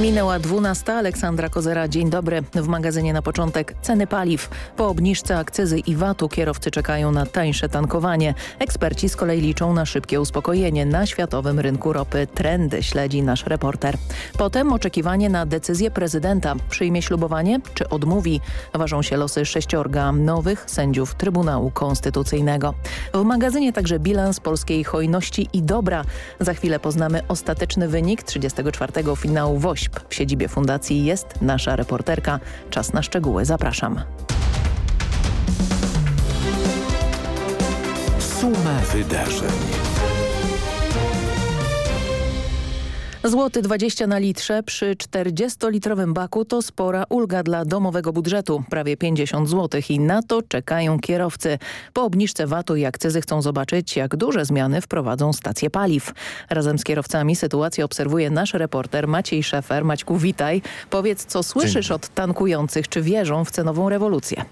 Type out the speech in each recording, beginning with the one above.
Minęła 12. Aleksandra Kozera. Dzień dobry. W magazynie na początek ceny paliw. Po obniżce akcyzy i VAT-u kierowcy czekają na tańsze tankowanie. Eksperci z kolei liczą na szybkie uspokojenie na światowym rynku ropy. Trendy śledzi nasz reporter. Potem oczekiwanie na decyzję prezydenta. Przyjmie ślubowanie czy odmówi? Ważą się losy sześciorga nowych sędziów Trybunału Konstytucyjnego. W magazynie także bilans polskiej hojności i dobra. Za chwilę poznamy ostateczny wynik 34. finału WOŚP. W siedzibie fundacji jest nasza reporterka. Czas na szczegóły. Zapraszam. Suma wydarzeń. Złoty 20 na litrze przy 40-litrowym baku to spora ulga dla domowego budżetu. Prawie 50 zł i na to czekają kierowcy. Po obniżce VAT-u i akcyzy chcą zobaczyć, jak duże zmiany wprowadzą stacje paliw. Razem z kierowcami sytuację obserwuje nasz reporter Maciej Szefer. Maćku, witaj. Powiedz, co słyszysz od tankujących? Czy wierzą w cenową rewolucję?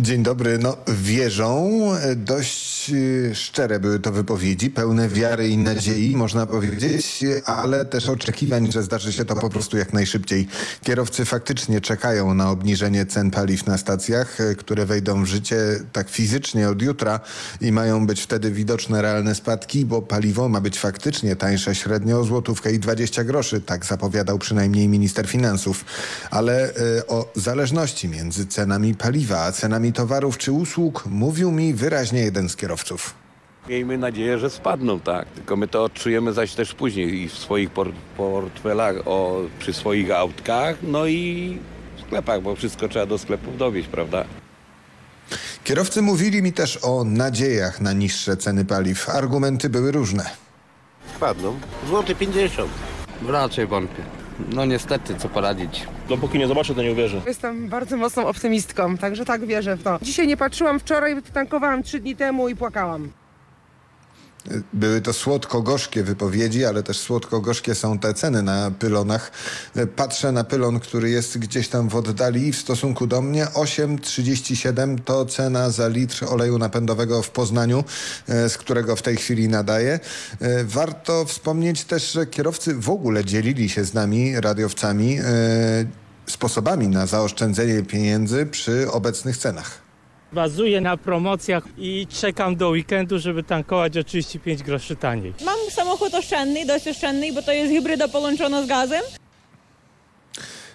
Dzień dobry. No, wierzą. Dość y, szczere były to wypowiedzi, pełne wiary i nadziei, można powiedzieć, ale też oczekiwań, że zdarzy się to po prostu jak najszybciej. Kierowcy faktycznie czekają na obniżenie cen paliw na stacjach, y, które wejdą w życie tak fizycznie od jutra i mają być wtedy widoczne realne spadki, bo paliwo ma być faktycznie tańsze średnio o złotówkę i 20 groszy. Tak zapowiadał przynajmniej minister finansów. Ale y, o zależności między cenami paliwa a cenami towarów czy usług mówił mi wyraźnie jeden z kierowców. Miejmy nadzieję, że spadną, tak. Tylko my to odczujemy zaś też później i w swoich por portfelach, o, przy swoich autkach, no i w sklepach, bo wszystko trzeba do sklepów dowieść, prawda? Kierowcy mówili mi też o nadziejach na niższe ceny paliw. Argumenty były różne. Spadną. Złoty 50. Raczej wątpię. No niestety, co poradzić. Dopóki nie zobaczę, to nie uwierzę. Jestem bardzo mocną optymistką, także tak wierzę w to. Dzisiaj nie patrzyłam, wczoraj tankowałam trzy dni temu i płakałam. Były to słodko-gorzkie wypowiedzi, ale też słodko-gorzkie są te ceny na pylonach. Patrzę na pylon, który jest gdzieś tam w oddali i w stosunku do mnie 8,37 to cena za litr oleju napędowego w Poznaniu, z którego w tej chwili nadaję. Warto wspomnieć też, że kierowcy w ogóle dzielili się z nami, radiowcami, sposobami na zaoszczędzenie pieniędzy przy obecnych cenach. Bazuję na promocjach i czekam do weekendu, żeby tankować o 35 groszy taniej. Mam samochód oszczędny, dość oszczędny, bo to jest hybryda połączona z gazem.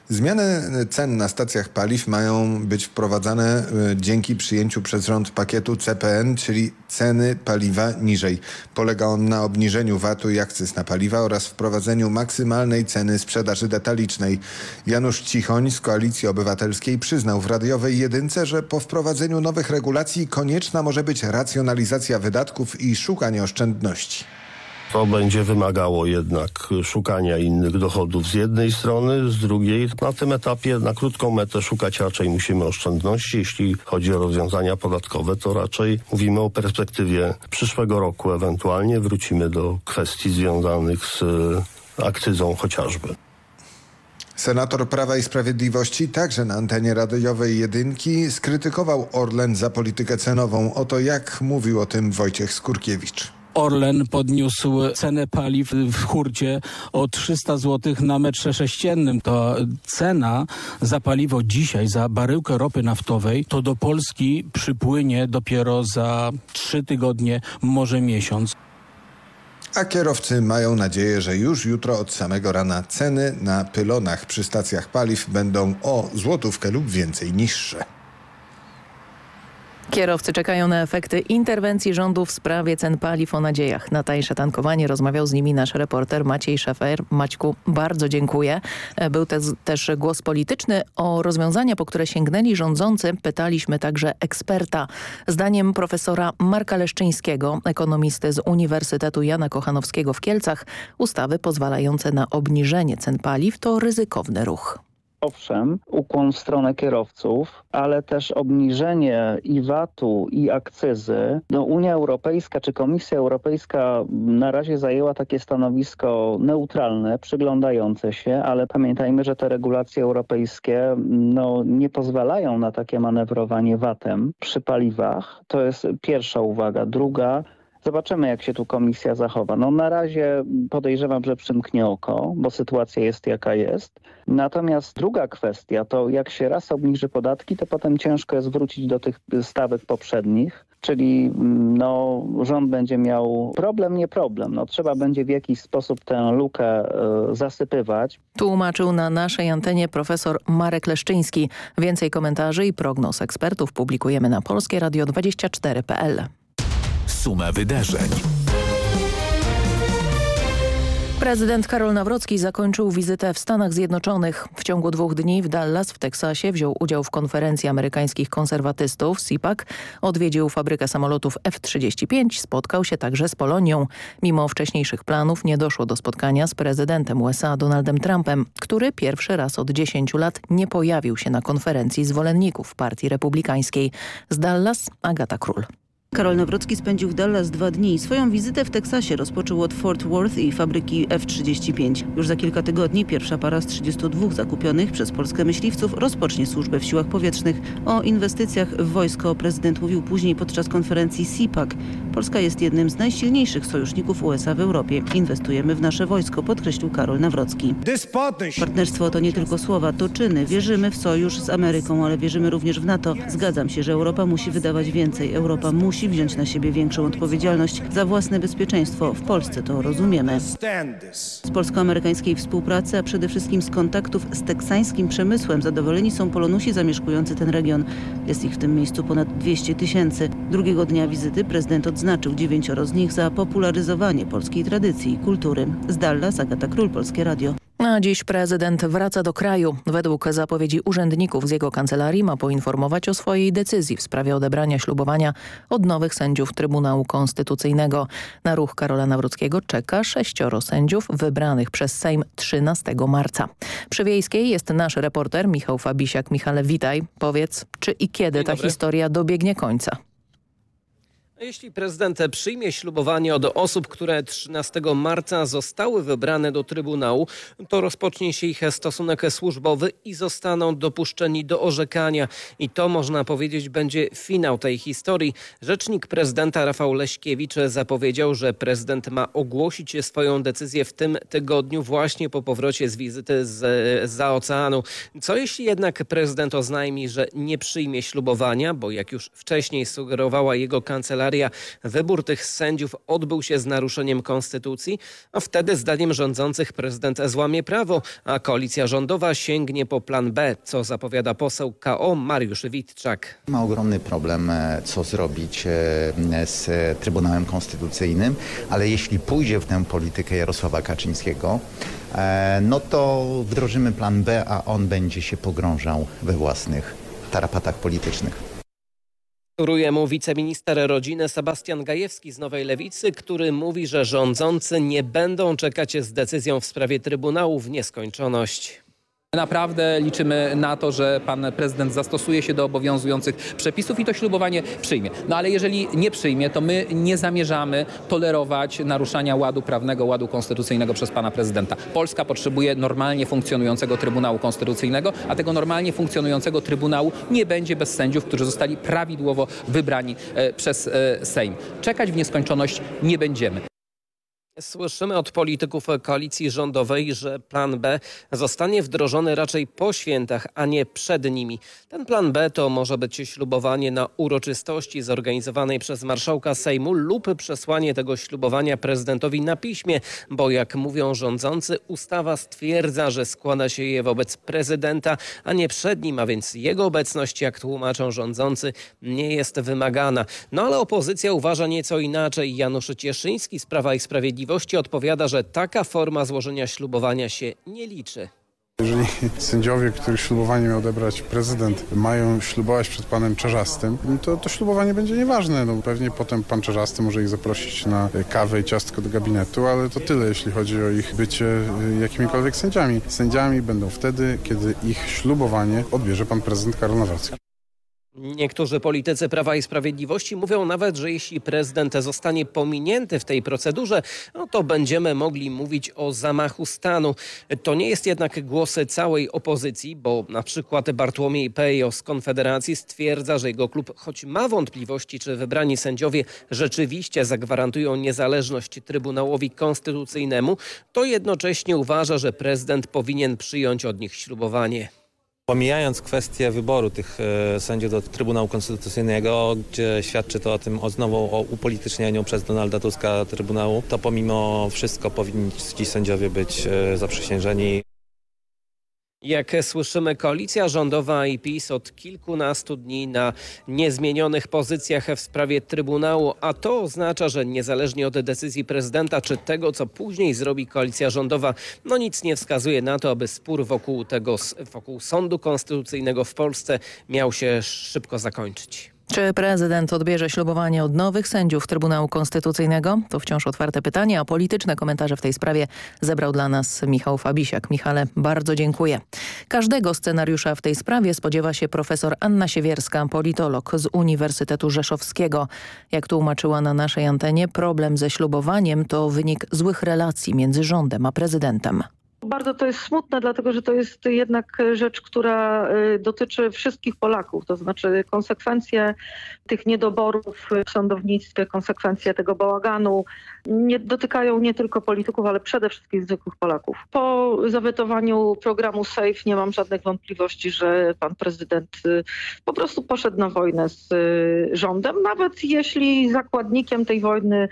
Zmiany cen na stacjach paliw mają być wprowadzane dzięki przyjęciu przez rząd pakietu CPN, czyli ceny paliwa niżej. Polega on na obniżeniu VAT-u i akcyz na paliwa oraz wprowadzeniu maksymalnej ceny sprzedaży detalicznej. Janusz Cichoń z Koalicji Obywatelskiej przyznał w radiowej jedynce, że po wprowadzeniu nowych regulacji konieczna może być racjonalizacja wydatków i szukanie oszczędności. To będzie wymagało jednak szukania innych dochodów z jednej strony, z drugiej na tym etapie na krótką metę szukać raczej musimy oszczędności. Jeśli chodzi o rozwiązania podatkowe, to raczej mówimy o perspektywie przyszłego roku ewentualnie. Wrócimy do kwestii związanych z akcyzą chociażby. Senator Prawa i Sprawiedliwości także na antenie radiowej jedynki skrytykował Orlen za politykę cenową. Oto jak mówił o tym Wojciech Skurkiewicz. Orlen podniósł cenę paliw w hurcie o 300 zł na metrze sześciennym. To cena za paliwo dzisiaj, za baryłkę ropy naftowej, to do Polski przypłynie dopiero za trzy tygodnie, może miesiąc. A kierowcy mają nadzieję, że już jutro od samego rana ceny na pylonach przy stacjach paliw będą o złotówkę lub więcej niższe. Kierowcy czekają na efekty interwencji rządu w sprawie cen paliw o nadziejach. Na tańsze tankowanie rozmawiał z nimi nasz reporter Maciej Szefer. Maćku, bardzo dziękuję. Był te, też głos polityczny. O rozwiązania, po które sięgnęli rządzący, pytaliśmy także eksperta. Zdaniem profesora Marka Leszczyńskiego, ekonomisty z Uniwersytetu Jana Kochanowskiego w Kielcach, ustawy pozwalające na obniżenie cen paliw to ryzykowny ruch. Owszem, ukłon w stronę kierowców, ale też obniżenie i VAT-u, i akcyzy. No, Unia Europejska czy Komisja Europejska na razie zajęła takie stanowisko neutralne, przyglądające się, ale pamiętajmy, że te regulacje europejskie no, nie pozwalają na takie manewrowanie VAT-em przy paliwach. To jest pierwsza uwaga. Druga, Zobaczymy, jak się tu komisja zachowa. No na razie podejrzewam, że przymknie oko, bo sytuacja jest jaka jest. Natomiast druga kwestia to jak się raz obniży podatki, to potem ciężko jest wrócić do tych stawek poprzednich. Czyli no, rząd będzie miał problem, nie problem. No, trzeba będzie w jakiś sposób tę lukę y, zasypywać. Tłumaczył na naszej antenie profesor Marek Leszczyński. Więcej komentarzy i prognoz ekspertów publikujemy na polskieradio24.pl. Suma wydarzeń. Prezydent Karol Nawrocki zakończył wizytę w Stanach Zjednoczonych. W ciągu dwóch dni w Dallas w Teksasie wziął udział w konferencji amerykańskich konserwatystów CPAC, odwiedził fabrykę samolotów F-35, spotkał się także z Polonią. Mimo wcześniejszych planów nie doszło do spotkania z prezydentem USA Donaldem Trumpem, który pierwszy raz od 10 lat nie pojawił się na konferencji zwolenników Partii Republikańskiej. Z Dallas Agata Król. Karol Nawrocki spędził w Dallas dwa dni. Swoją wizytę w Teksasie rozpoczął od Fort Worth i fabryki F-35. Już za kilka tygodni pierwsza para z 32 zakupionych przez Polskę myśliwców rozpocznie służbę w siłach powietrznych. O inwestycjach w wojsko prezydent mówił później podczas konferencji CPAC. Polska jest jednym z najsilniejszych sojuszników USA w Europie. Inwestujemy w nasze wojsko, podkreślił Karol Nawrocki. Partnerstwo to nie tylko słowa, to czyny. Wierzymy w sojusz z Ameryką, ale wierzymy również w NATO. Zgadzam się, że Europa musi wydawać więcej. Europa musi musi wziąć na siebie większą odpowiedzialność za własne bezpieczeństwo. W Polsce to rozumiemy. Z polsko-amerykańskiej współpracy, a przede wszystkim z kontaktów z teksańskim przemysłem zadowoleni są Polonusi zamieszkujący ten region. Jest ich w tym miejscu ponad 200 tysięcy. Drugiego dnia wizyty prezydent odznaczył dziewięcioro z nich za popularyzowanie polskiej tradycji i kultury. Z Dallas Agata Król, Polskie Radio. A dziś prezydent wraca do kraju. Według zapowiedzi urzędników z jego kancelarii ma poinformować o swojej decyzji w sprawie odebrania ślubowania od nowych sędziów Trybunału Konstytucyjnego. Na ruch Karola Nawrockiego czeka sześcioro sędziów wybranych przez Sejm 13 marca. Przy Wiejskiej jest nasz reporter Michał Fabisiak. Michale, witaj. Powiedz, czy i kiedy ta historia dobiegnie końca? Jeśli prezydent przyjmie ślubowanie od osób, które 13 marca zostały wybrane do Trybunału, to rozpocznie się ich stosunek służbowy i zostaną dopuszczeni do orzekania. I to można powiedzieć będzie finał tej historii. Rzecznik prezydenta Rafał Leśkiewicz zapowiedział, że prezydent ma ogłosić swoją decyzję w tym tygodniu właśnie po powrocie z wizyty z, za oceanu. Co jeśli jednak prezydent oznajmi, że nie przyjmie ślubowania, bo jak już wcześniej sugerowała jego kancelaria, wybór tych sędziów odbył się z naruszeniem konstytucji, a wtedy zdaniem rządzących prezydent złamie prawo, a koalicja rządowa sięgnie po plan B, co zapowiada poseł KO Mariusz Witczak. Ma ogromny problem, e, co zrobić e, z Trybunałem Konstytucyjnym, ale jeśli pójdzie w tę politykę Jarosława Kaczyńskiego, e, no to wdrożymy plan B, a on będzie się pogrążał we własnych tarapatach politycznych. Wtóruje mu wiceminister rodziny Sebastian Gajewski z Nowej Lewicy, który mówi, że rządzący nie będą czekać z decyzją w sprawie Trybunału w nieskończoność. Naprawdę liczymy na to, że pan prezydent zastosuje się do obowiązujących przepisów i to ślubowanie przyjmie. No ale jeżeli nie przyjmie, to my nie zamierzamy tolerować naruszania ładu prawnego, ładu konstytucyjnego przez pana prezydenta. Polska potrzebuje normalnie funkcjonującego Trybunału Konstytucyjnego, a tego normalnie funkcjonującego Trybunału nie będzie bez sędziów, którzy zostali prawidłowo wybrani e, przez e, Sejm. Czekać w nieskończoność nie będziemy. Słyszymy od polityków koalicji rządowej, że plan B zostanie wdrożony raczej po świętach, a nie przed nimi. Ten plan B to może być ślubowanie na uroczystości zorganizowanej przez marszałka Sejmu lub przesłanie tego ślubowania prezydentowi na piśmie, bo jak mówią rządzący, ustawa stwierdza, że składa się je wobec prezydenta, a nie przed nim, a więc jego obecność, jak tłumaczą rządzący, nie jest wymagana. No ale opozycja uważa nieco inaczej. Janusz Cieszyński z Prawa i Sprawiedliwości Sprawiedliwości odpowiada, że taka forma złożenia ślubowania się nie liczy. Jeżeli sędziowie, których ślubowanie miał odebrać prezydent, mają ślubować przed panem Czarzastym, to to ślubowanie będzie nieważne. No, pewnie potem pan Czarzasty może ich zaprosić na kawę i ciastko do gabinetu, ale to tyle, jeśli chodzi o ich bycie y, jakimikolwiek sędziami. Sędziami będą wtedy, kiedy ich ślubowanie odbierze pan prezydent Karol Nawrocki. Niektórzy politycy Prawa i Sprawiedliwości mówią nawet, że jeśli prezydent zostanie pominięty w tej procedurze, no to będziemy mogli mówić o zamachu stanu. To nie jest jednak głos całej opozycji, bo na przykład Bartłomiej Pejo z Konfederacji stwierdza, że jego klub choć ma wątpliwości, czy wybrani sędziowie rzeczywiście zagwarantują niezależność Trybunałowi Konstytucyjnemu, to jednocześnie uważa, że prezydent powinien przyjąć od nich ślubowanie. Pomijając kwestię wyboru tych e, sędziów do Trybunału Konstytucyjnego, gdzie świadczy to o tym o znowu o upolitycznieniu przez Donalda Tuska Trybunału, to pomimo wszystko powinni ci sędziowie być e, zaprzysiężeni. Jak słyszymy, koalicja rządowa i PiS od kilkunastu dni na niezmienionych pozycjach w sprawie Trybunału, a to oznacza, że niezależnie od decyzji prezydenta czy tego, co później zrobi koalicja rządowa, no nic nie wskazuje na to, aby spór wokół tego, wokół sądu konstytucyjnego w Polsce miał się szybko zakończyć. Czy prezydent odbierze ślubowanie od nowych sędziów Trybunału Konstytucyjnego? To wciąż otwarte pytanie, a polityczne komentarze w tej sprawie zebrał dla nas Michał Fabisiak. Michale, bardzo dziękuję. Każdego scenariusza w tej sprawie spodziewa się profesor Anna Siewierska, politolog z Uniwersytetu Rzeszowskiego. Jak tłumaczyła na naszej antenie, problem ze ślubowaniem to wynik złych relacji między rządem a prezydentem. Bardzo to jest smutne, dlatego że to jest jednak rzecz, która y, dotyczy wszystkich Polaków, to znaczy konsekwencje tych niedoborów w sądownictwie, konsekwencje tego bałaganu nie dotykają nie tylko polityków, ale przede wszystkim zwykłych Polaków. Po zawetowaniu programu SAFE nie mam żadnych wątpliwości, że pan prezydent y, po prostu poszedł na wojnę z y, rządem, nawet jeśli zakładnikiem tej wojny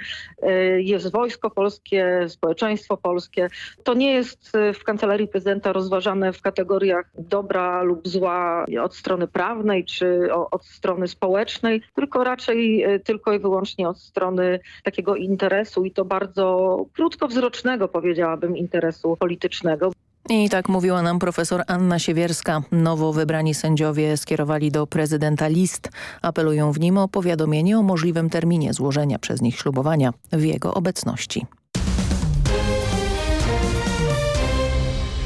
jest wojsko polskie, społeczeństwo polskie. To nie jest w kancelarii prezydenta rozważane w kategoriach dobra lub zła od strony prawnej czy od strony społecznej, tylko raczej e, tylko i wyłącznie od strony takiego interesu i to bardzo krótkowzrocznego powiedziałabym interesu politycznego. I tak mówiła nam profesor Anna Siewierska. Nowo wybrani sędziowie skierowali do prezydenta list. Apelują w nim o powiadomienie o możliwym terminie złożenia przez nich ślubowania w jego obecności.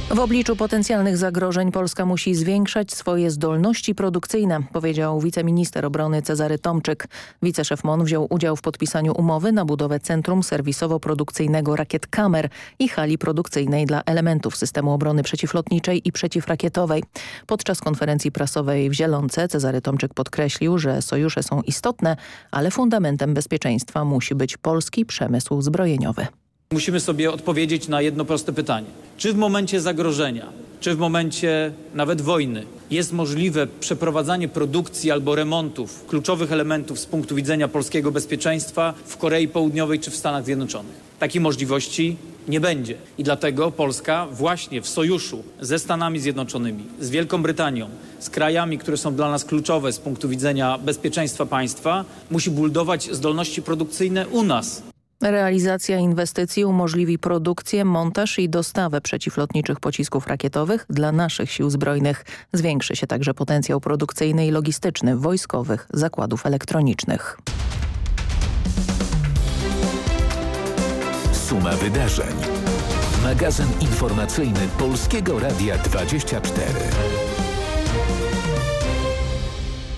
W obliczu potencjalnych zagrożeń Polska musi zwiększać swoje zdolności produkcyjne, powiedział wiceminister obrony Cezary Tomczyk. Wiceszef MON wziął udział w podpisaniu umowy na budowę Centrum Serwisowo-Produkcyjnego Rakiet Kamer i hali produkcyjnej dla elementów systemu obrony przeciwlotniczej i przeciwrakietowej. Podczas konferencji prasowej w Zielonce Cezary Tomczyk podkreślił, że sojusze są istotne, ale fundamentem bezpieczeństwa musi być polski przemysł zbrojeniowy. Musimy sobie odpowiedzieć na jedno proste pytanie. Czy w momencie zagrożenia, czy w momencie nawet wojny jest możliwe przeprowadzanie produkcji albo remontów kluczowych elementów z punktu widzenia polskiego bezpieczeństwa w Korei Południowej czy w Stanach Zjednoczonych? Takiej możliwości nie będzie. I dlatego Polska właśnie w sojuszu ze Stanami Zjednoczonymi, z Wielką Brytanią, z krajami, które są dla nas kluczowe z punktu widzenia bezpieczeństwa państwa, musi budować zdolności produkcyjne u nas. Realizacja inwestycji umożliwi produkcję, montaż i dostawę przeciwlotniczych pocisków rakietowych dla naszych sił zbrojnych. Zwiększy się także potencjał produkcyjny i logistyczny wojskowych zakładów elektronicznych. Suma wydarzeń. Magazyn informacyjny Polskiego Radia 24.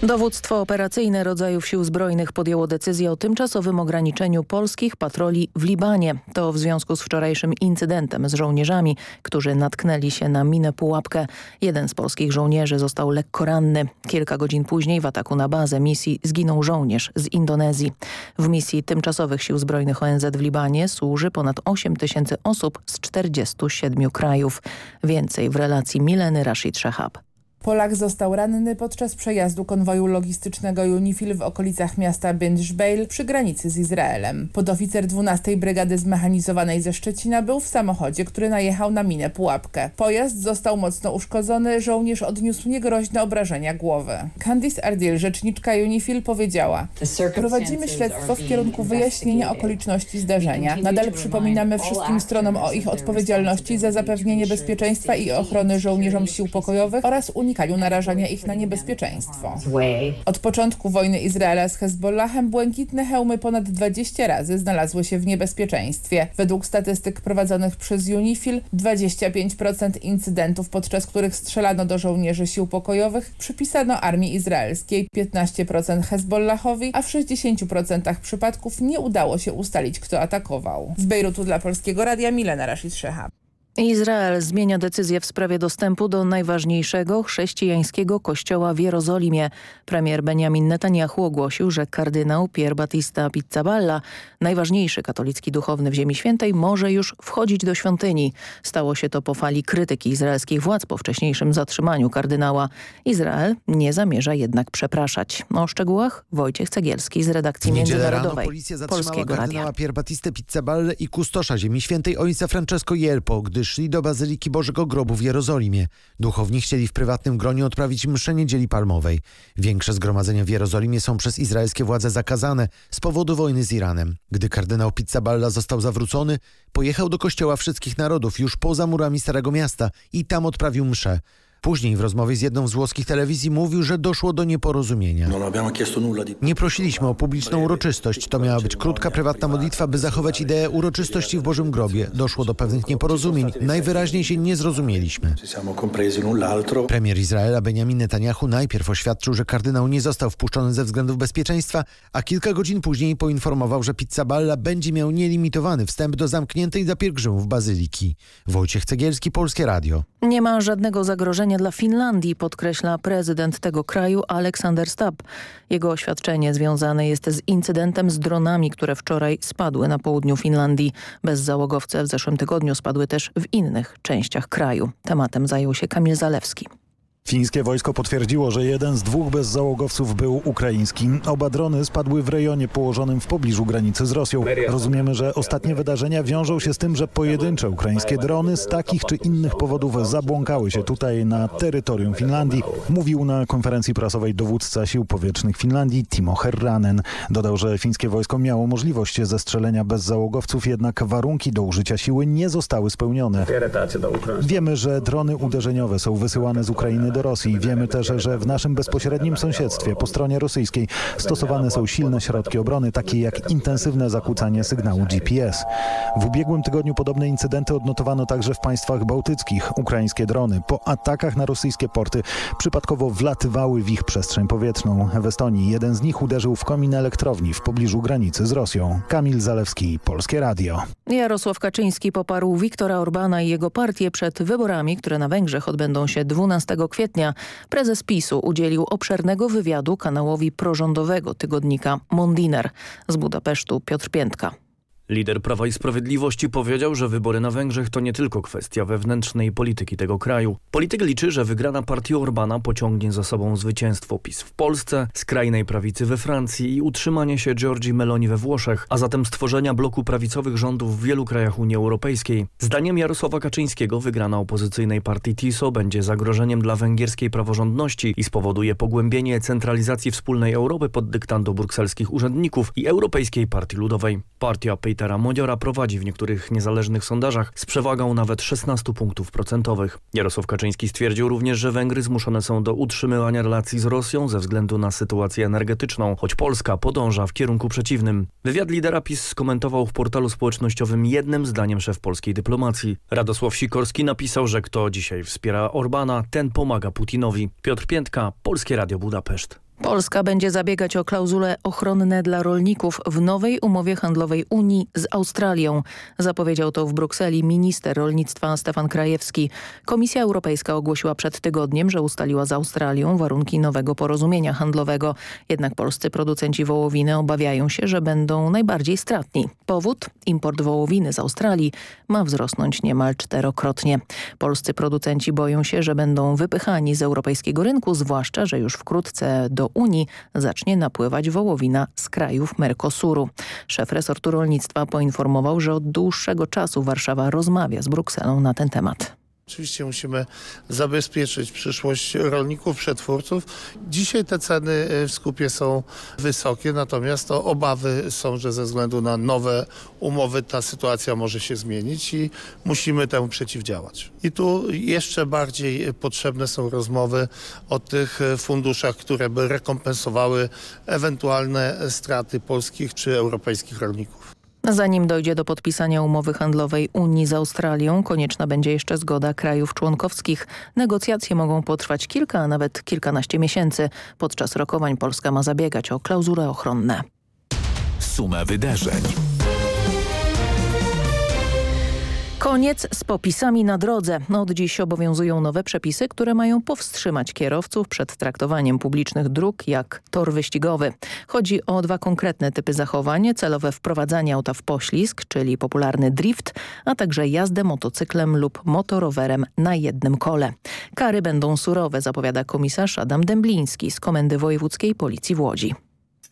Dowództwo operacyjne rodzajów sił zbrojnych podjęło decyzję o tymczasowym ograniczeniu polskich patroli w Libanie. To w związku z wczorajszym incydentem z żołnierzami, którzy natknęli się na minę pułapkę. Jeden z polskich żołnierzy został lekko ranny. Kilka godzin później w ataku na bazę misji zginął żołnierz z Indonezji. W misji tymczasowych sił zbrojnych ONZ w Libanie służy ponad 8 tysięcy osób z 47 krajów. Więcej w relacji Mileny Rashid Shahab. Polak został ranny podczas przejazdu konwoju logistycznego UNIFIL w okolicach miasta Bindżbejl przy granicy z Izraelem. Podoficer 12 Brygady Zmechanizowanej ze Szczecina był w samochodzie, który najechał na minę pułapkę. Pojazd został mocno uszkodzony, żołnierz odniósł niegroźne obrażenia głowy. Candice Ardil, rzeczniczka UNIFIL powiedziała Prowadzimy śledztwo w kierunku wyjaśnienia okoliczności zdarzenia. Nadal przypominamy wszystkim stronom o ich odpowiedzialności za zapewnienie bezpieczeństwa i ochrony żołnierzom sił pokojowych oraz unikaniu narażania ich na niebezpieczeństwo. Od początku wojny Izraela z Hezbollahem błękitne hełmy ponad 20 razy znalazły się w niebezpieczeństwie. Według statystyk prowadzonych przez UNIFIL 25% incydentów, podczas których strzelano do żołnierzy sił pokojowych, przypisano armii izraelskiej, 15% Hezbollahowi, a w 60% przypadków nie udało się ustalić, kto atakował. Z Bejrutu dla Polskiego Radia Milena Rashid Shehab. Izrael zmienia decyzję w sprawie dostępu do najważniejszego chrześcijańskiego kościoła w Jerozolimie. Premier Benjamin Netanyahu ogłosił, że kardynał Pier Battista Pizzaballa, najważniejszy katolicki duchowny w Ziemi Świętej, może już wchodzić do świątyni. Stało się to po fali krytyki izraelskich władz po wcześniejszym zatrzymaniu kardynała. Izrael nie zamierza jednak przepraszać. O szczegółach Wojciech Cegielski z redakcji Międzynarodowej policja zatrzymała Polskiego kardynała Radia. Pier Pizzaballę i kustosza Ziemi Świętej ojca Francesco Jelpo, gdy szli do Bazyliki Bożego Grobu w Jerozolimie. Duchowni chcieli w prywatnym gronie odprawić mszę niedzieli palmowej. Większe zgromadzenia w Jerozolimie są przez izraelskie władze zakazane z powodu wojny z Iranem. Gdy kardynał Pizzaballa został zawrócony, pojechał do kościoła wszystkich narodów już poza murami Starego Miasta i tam odprawił mszę. Później w rozmowie z jedną z włoskich telewizji mówił, że doszło do nieporozumienia. Nie prosiliśmy o publiczną uroczystość. To miała być krótka, prywatna modlitwa, by zachować ideę uroczystości w Bożym Grobie. Doszło do pewnych nieporozumień. Najwyraźniej się nie zrozumieliśmy. Premier Izraela Benjamin Netanyahu najpierw oświadczył, że kardynał nie został wpuszczony ze względów bezpieczeństwa, a kilka godzin później poinformował, że Pizzaballa będzie miał nielimitowany wstęp do zamkniętej dla pielgrzymów bazyliki. Wojciech Cegielski, Polskie Radio. Nie ma żadnego zagrożenia dla Finlandii, podkreśla prezydent tego kraju Aleksander Stubb. Jego oświadczenie związane jest z incydentem z dronami, które wczoraj spadły na południu Finlandii. Bezzałogowce w zeszłym tygodniu spadły też w innych częściach kraju. Tematem zajął się Kamil Zalewski. Fińskie wojsko potwierdziło, że jeden z dwóch bezzałogowców był ukraiński. Oba drony spadły w rejonie położonym w pobliżu granicy z Rosją. Rozumiemy, że ostatnie wydarzenia wiążą się z tym, że pojedyncze ukraińskie drony z takich czy innych powodów zabłąkały się tutaj na terytorium Finlandii, mówił na konferencji prasowej dowódca sił powietrznych Finlandii Timo Herranen. Dodał, że fińskie wojsko miało możliwość zestrzelenia bezzałogowców, jednak warunki do użycia siły nie zostały spełnione. Wiemy, że drony uderzeniowe są wysyłane z Ukrainy do Rosji. Wiemy też, że w naszym bezpośrednim sąsiedztwie po stronie rosyjskiej stosowane są silne środki obrony, takie jak intensywne zakłócanie sygnału GPS. W ubiegłym tygodniu podobne incydenty odnotowano także w państwach bałtyckich. Ukraińskie drony po atakach na rosyjskie porty przypadkowo wlatywały w ich przestrzeń powietrzną. W Estonii jeden z nich uderzył w komin elektrowni w pobliżu granicy z Rosją. Kamil Zalewski, Polskie Radio. Jarosław Kaczyński poparł Viktora Orbana i jego partię przed wyborami, które na Węgrzech odbędą się 12 kwietnia. Prezes PiSu udzielił obszernego wywiadu kanałowi prorządowego tygodnika Mondiner. Z Budapesztu Piotr Piętka. Lider Prawa i Sprawiedliwości powiedział, że wybory na Węgrzech to nie tylko kwestia wewnętrznej polityki tego kraju. Polityk liczy, że wygrana partii Orbana pociągnie za sobą zwycięstwo PiS w Polsce, skrajnej prawicy we Francji i utrzymanie się Giorgi Meloni we Włoszech, a zatem stworzenia bloku prawicowych rządów w wielu krajach Unii Europejskiej. Zdaniem Jarosława Kaczyńskiego wygrana opozycyjnej partii TISO będzie zagrożeniem dla węgierskiej praworządności i spowoduje pogłębienie centralizacji wspólnej Europy pod dyktando brukselskich urzędników i Europejskiej Partii Ludowej. Partia Petera Modziora prowadzi w niektórych niezależnych sondażach z przewagą nawet 16 punktów procentowych. Jarosław Kaczyński stwierdził również, że Węgry zmuszone są do utrzymywania relacji z Rosją ze względu na sytuację energetyczną, choć Polska podąża w kierunku przeciwnym. Wywiad lidera PiS skomentował w portalu społecznościowym jednym zdaniem szef polskiej dyplomacji. Radosław Sikorski napisał, że kto dzisiaj wspiera Orbana, ten pomaga Putinowi. Piotr Piętka, Polskie Radio Budapeszt. Polska będzie zabiegać o klauzule ochronne dla rolników w nowej umowie handlowej Unii z Australią. Zapowiedział to w Brukseli minister rolnictwa Stefan Krajewski. Komisja Europejska ogłosiła przed tygodniem, że ustaliła z Australią warunki nowego porozumienia handlowego. Jednak polscy producenci wołowiny obawiają się, że będą najbardziej stratni. Powód? Import wołowiny z Australii ma wzrosnąć niemal czterokrotnie. Polscy producenci boją się, że będą wypychani z europejskiego rynku, zwłaszcza, że już wkrótce do Unii zacznie napływać wołowina z krajów Mercosuru. Szef resortu rolnictwa poinformował, że od dłuższego czasu Warszawa rozmawia z Brukselą na ten temat. Oczywiście musimy zabezpieczyć przyszłość rolników, przetwórców. Dzisiaj te ceny w skupie są wysokie, natomiast to obawy są, że ze względu na nowe umowy ta sytuacja może się zmienić i musimy temu przeciwdziałać. I tu jeszcze bardziej potrzebne są rozmowy o tych funduszach, które by rekompensowały ewentualne straty polskich czy europejskich rolników. Zanim dojdzie do podpisania umowy handlowej Unii z Australią, konieczna będzie jeszcze zgoda krajów członkowskich. Negocjacje mogą potrwać kilka, a nawet kilkanaście miesięcy. Podczas rokowań Polska ma zabiegać o klauzule ochronne. Suma wydarzeń. Koniec z popisami na drodze. Od dziś obowiązują nowe przepisy, które mają powstrzymać kierowców przed traktowaniem publicznych dróg jak tor wyścigowy. Chodzi o dwa konkretne typy zachowań. Celowe wprowadzanie auta w poślizg, czyli popularny drift, a także jazdę motocyklem lub motorowerem na jednym kole. Kary będą surowe, zapowiada komisarz Adam Dębliński z Komendy Wojewódzkiej Policji w Łodzi.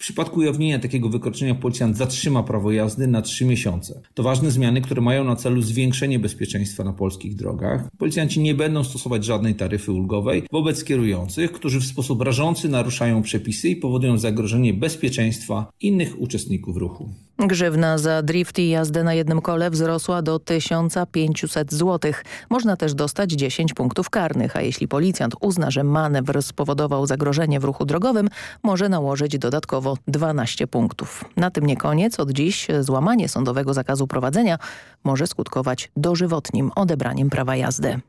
Przypadku ujawnienia takiego wykroczenia policjant zatrzyma prawo jazdy na 3 miesiące. To ważne zmiany, które mają na celu zwiększenie bezpieczeństwa na polskich drogach. Policjanci nie będą stosować żadnej taryfy ulgowej wobec kierujących, którzy w sposób rażący naruszają przepisy i powodują zagrożenie bezpieczeństwa innych uczestników ruchu. Grzywna za drift i jazdę na jednym kole wzrosła do 1500 zł. Można też dostać 10 punktów karnych, a jeśli policjant uzna, że manewr spowodował zagrożenie w ruchu drogowym, może nałożyć dodatkowo 12 punktów. Na tym nie koniec. Od dziś złamanie sądowego zakazu prowadzenia może skutkować dożywotnim odebraniem prawa jazdy.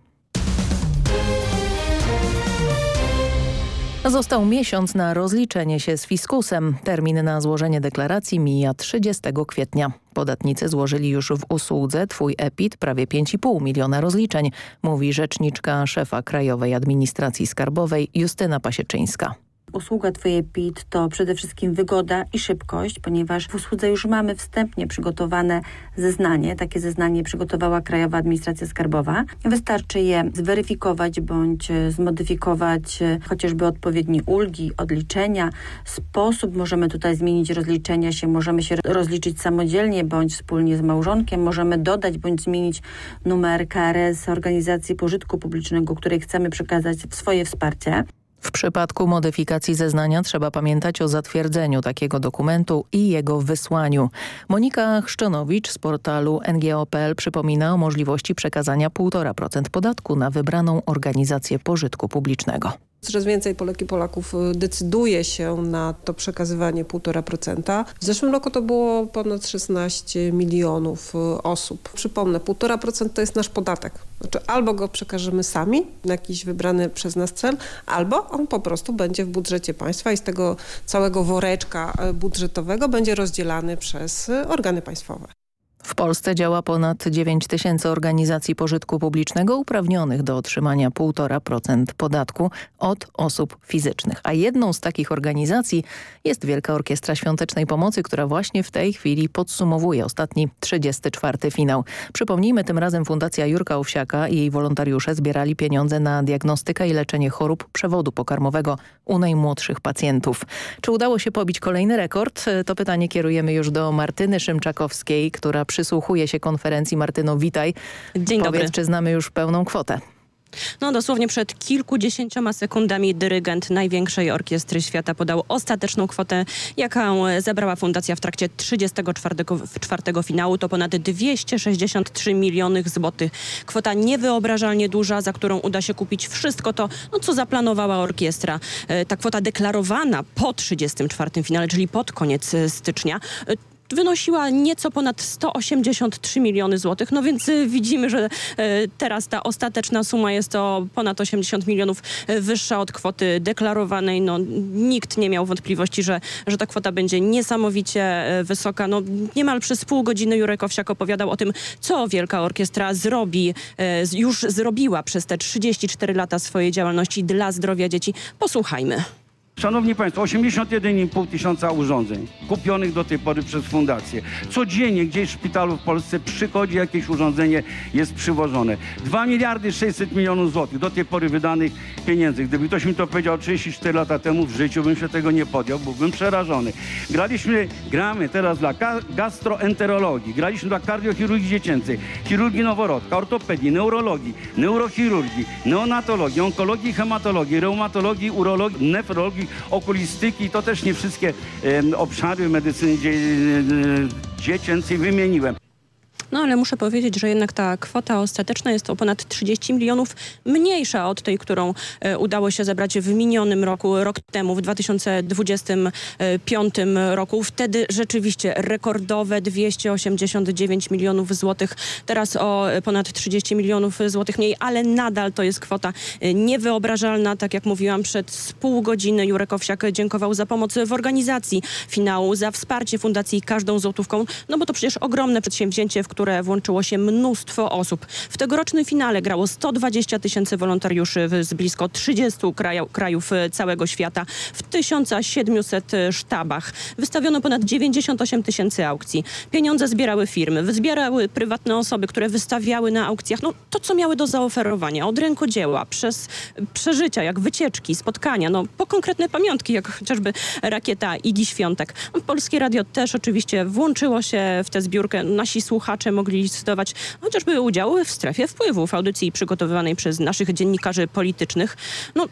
Został miesiąc na rozliczenie się z fiskusem. Termin na złożenie deklaracji mija 30 kwietnia. Podatnicy złożyli już w usłudze Twój EPIT prawie 5,5 miliona rozliczeń, mówi rzeczniczka szefa Krajowej Administracji Skarbowej Justyna Pasieczyńska. Usługa Twoje PIT to przede wszystkim wygoda i szybkość, ponieważ w usłudze już mamy wstępnie przygotowane zeznanie. Takie zeznanie przygotowała Krajowa Administracja Skarbowa. Wystarczy je zweryfikować bądź zmodyfikować chociażby odpowiednie ulgi, odliczenia. Sposób możemy tutaj zmienić rozliczenia się, możemy się rozliczyć samodzielnie bądź wspólnie z małżonkiem. Możemy dodać bądź zmienić numer KRS organizacji pożytku publicznego, której chcemy przekazać swoje wsparcie. W przypadku modyfikacji zeznania trzeba pamiętać o zatwierdzeniu takiego dokumentu i jego wysłaniu. Monika Chrzczonowicz z portalu ngo.pl przypomina o możliwości przekazania 1,5% podatku na wybraną organizację pożytku publicznego. Coraz więcej Polek i Polaków decyduje się na to przekazywanie 1,5%. W zeszłym roku to było ponad 16 milionów osób. Przypomnę, 1,5% to jest nasz podatek. Znaczy albo go przekażemy sami na jakiś wybrany przez nas cel, albo on po prostu będzie w budżecie państwa i z tego całego woreczka budżetowego będzie rozdzielany przez organy państwowe. W Polsce działa ponad 9 tysięcy organizacji pożytku publicznego uprawnionych do otrzymania 1,5% podatku od osób fizycznych. A jedną z takich organizacji jest Wielka Orkiestra Świątecznej Pomocy, która właśnie w tej chwili podsumowuje ostatni 34. finał. Przypomnijmy, tym razem Fundacja Jurka Owsiaka i jej wolontariusze zbierali pieniądze na diagnostykę i leczenie chorób przewodu pokarmowego u najmłodszych pacjentów. Czy udało się pobić kolejny rekord? To pytanie kierujemy już do Martyny Szymczakowskiej, która przysłuchuje się konferencji. Martyno, witaj. Dzień Powiedz, dobry. czy znamy już pełną kwotę? No dosłownie przed kilkudziesięcioma sekundami dyrygent największej orkiestry świata podał ostateczną kwotę, jaką zebrała fundacja w trakcie 34 czwartego finału. To ponad 263 miliony złotych. Kwota niewyobrażalnie duża, za którą uda się kupić wszystko to, no, co zaplanowała orkiestra. E, Ta kwota deklarowana po 34 finale, czyli pod koniec e, stycznia, e, wynosiła nieco ponad 183 miliony złotych. No więc y, widzimy, że teraz ta ostateczna suma jest o ponad 80 milionów wyższa od kwoty deklarowanej. No, nikt nie miał wątpliwości, że, że ta kwota będzie niesamowicie wysoka. No, niemal przez pół godziny Jurek Owsiak opowiadał o tym, co Wielka Orkiestra zrobi, już zrobiła przez te 34 lata swojej działalności dla zdrowia dzieci. Posłuchajmy. Szanowni Państwo, 81,5 tysiąca urządzeń kupionych do tej pory przez fundację. Codziennie gdzieś w szpitalu w Polsce przychodzi jakieś urządzenie, jest przywożone. 2 miliardy 600 milionów złotych do tej pory wydanych pieniędzy. Gdyby ktoś mi to powiedział 34 lata temu, w życiu bym się tego nie podjął, byłbym przerażony. Graliśmy, gramy teraz dla gastroenterologii, graliśmy dla kardiochirurgii dziecięcej, chirurgii noworodka, ortopedii, neurologii, neurochirurgii, neonatologii, onkologii, hematologii, reumatologii, urologii, nefrologii, okulistyki, to też nie wszystkie obszary medycyny dziecięcej wymieniłem. No ale muszę powiedzieć, że jednak ta kwota ostateczna jest o ponad 30 milionów mniejsza od tej, którą e, udało się zebrać w minionym roku, rok temu, w 2025 roku. Wtedy rzeczywiście rekordowe 289 milionów złotych. Teraz o ponad 30 milionów złotych mniej, ale nadal to jest kwota e, niewyobrażalna. Tak jak mówiłam przed pół godziny Jurek Owsiak dziękował za pomoc w organizacji finału, za wsparcie fundacji każdą złotówką, no bo to przecież ogromne przedsięwzięcie, w które włączyło się mnóstwo osób. W tegorocznym finale grało 120 tysięcy wolontariuszy z blisko 30 kraju, krajów e, całego świata w 1700 sztabach. Wystawiono ponad 98 tysięcy aukcji. Pieniądze zbierały firmy, zbierały prywatne osoby, które wystawiały na aukcjach no, to, co miały do zaoferowania. Od rękodzieła, przez przeżycia, jak wycieczki, spotkania, no, po konkretne pamiątki, jak chociażby rakieta Igi Świątek. Polskie Radio też oczywiście włączyło się w tę zbiórkę. Nasi słuchacze słuchacze mogli licytować chociażby udział w strefie wpływów audycji przygotowywanej przez naszych dziennikarzy politycznych. No,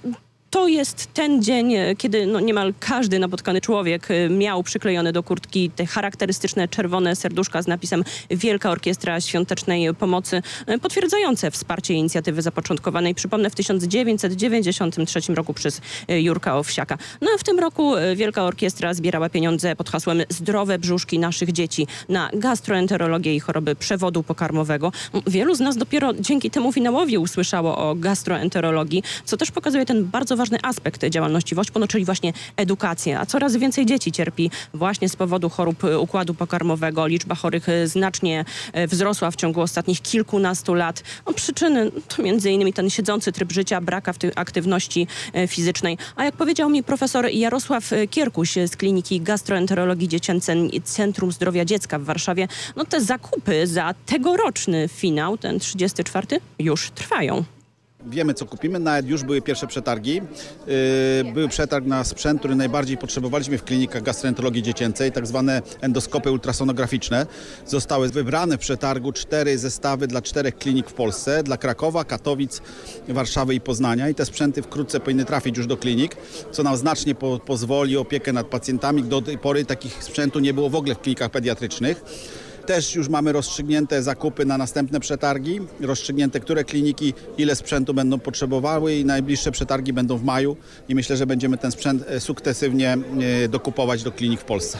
to jest ten dzień, e, kiedy no, niemal każdy napotkany człowiek e, miał przyklejone do kurtki te charakterystyczne czerwone serduszka z napisem Wielka Orkiestra Świątecznej Pomocy, e, potwierdzające wsparcie inicjatywy zapoczątkowanej, przypomnę, w 1993 roku przez Jurka Owsiaka. No a w tym roku Wielka Orkiestra zbierała pieniądze pod hasłem Zdrowe brzuszki naszych dzieci na gastroenterologię i choroby przewodu pokarmowego. Wielu z nas dopiero dzięki temu finałowi usłyszało o gastroenterologii, co też pokazuje ten bardzo ważny ważny aspekt działalności WOŚP, czyli właśnie edukację. A coraz więcej dzieci cierpi właśnie z powodu chorób układu pokarmowego. Liczba chorych znacznie e, wzrosła w ciągu ostatnich kilkunastu lat. No, przyczyny to innymi ten siedzący tryb życia, brak aktywności fizycznej. A jak powiedział mi profesor Jarosław Kierkuś z Kliniki Gastroenterologii Dziecięcej Centrum Zdrowia Dziecka w Warszawie, no te zakupy za tegoroczny finał, ten 34, już trwają wiemy co kupimy, nawet już były pierwsze przetargi. Yy, był przetarg na sprzęt, który najbardziej potrzebowaliśmy w klinikach gastroenterologii dziecięcej, tak zwane endoskopy ultrasonograficzne. Zostały wybrane w przetargu cztery zestawy dla czterech klinik w Polsce, dla Krakowa, Katowic, Warszawy i Poznania i te sprzęty wkrótce powinny trafić już do klinik, co nam znacznie po pozwoli opiekę nad pacjentami. Do tej pory takich sprzętu nie było w ogóle w klinikach pediatrycznych. Też już mamy rozstrzygnięte zakupy na następne przetargi, rozstrzygnięte, które kliniki ile sprzętu będą potrzebowały i najbliższe przetargi będą w maju i myślę, że będziemy ten sprzęt e, sukcesywnie e, dokupować do klinik w Polsce.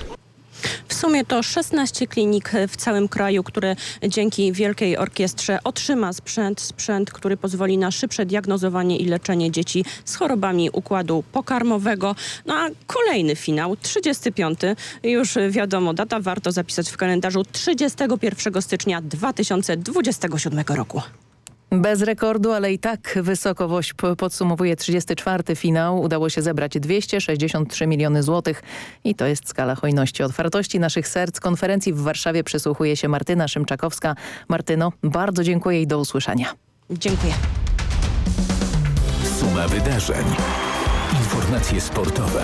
W sumie to 16 klinik w całym kraju, które dzięki Wielkiej Orkiestrze otrzyma sprzęt, sprzęt, który pozwoli na szybsze diagnozowanie i leczenie dzieci z chorobami układu pokarmowego. No a kolejny finał, 35. Już wiadomo, data warto zapisać w kalendarzu 31 stycznia 2027 roku. Bez rekordu, ale i tak wysoko WOŚP podsumowuje 34. finał. Udało się zebrać 263 miliony złotych i to jest skala hojności. Otwartości naszych serc konferencji w Warszawie przysłuchuje się Martyna Szymczakowska. Martyno, bardzo dziękuję i do usłyszenia. Dziękuję. Suma wydarzeń. Informacje sportowe.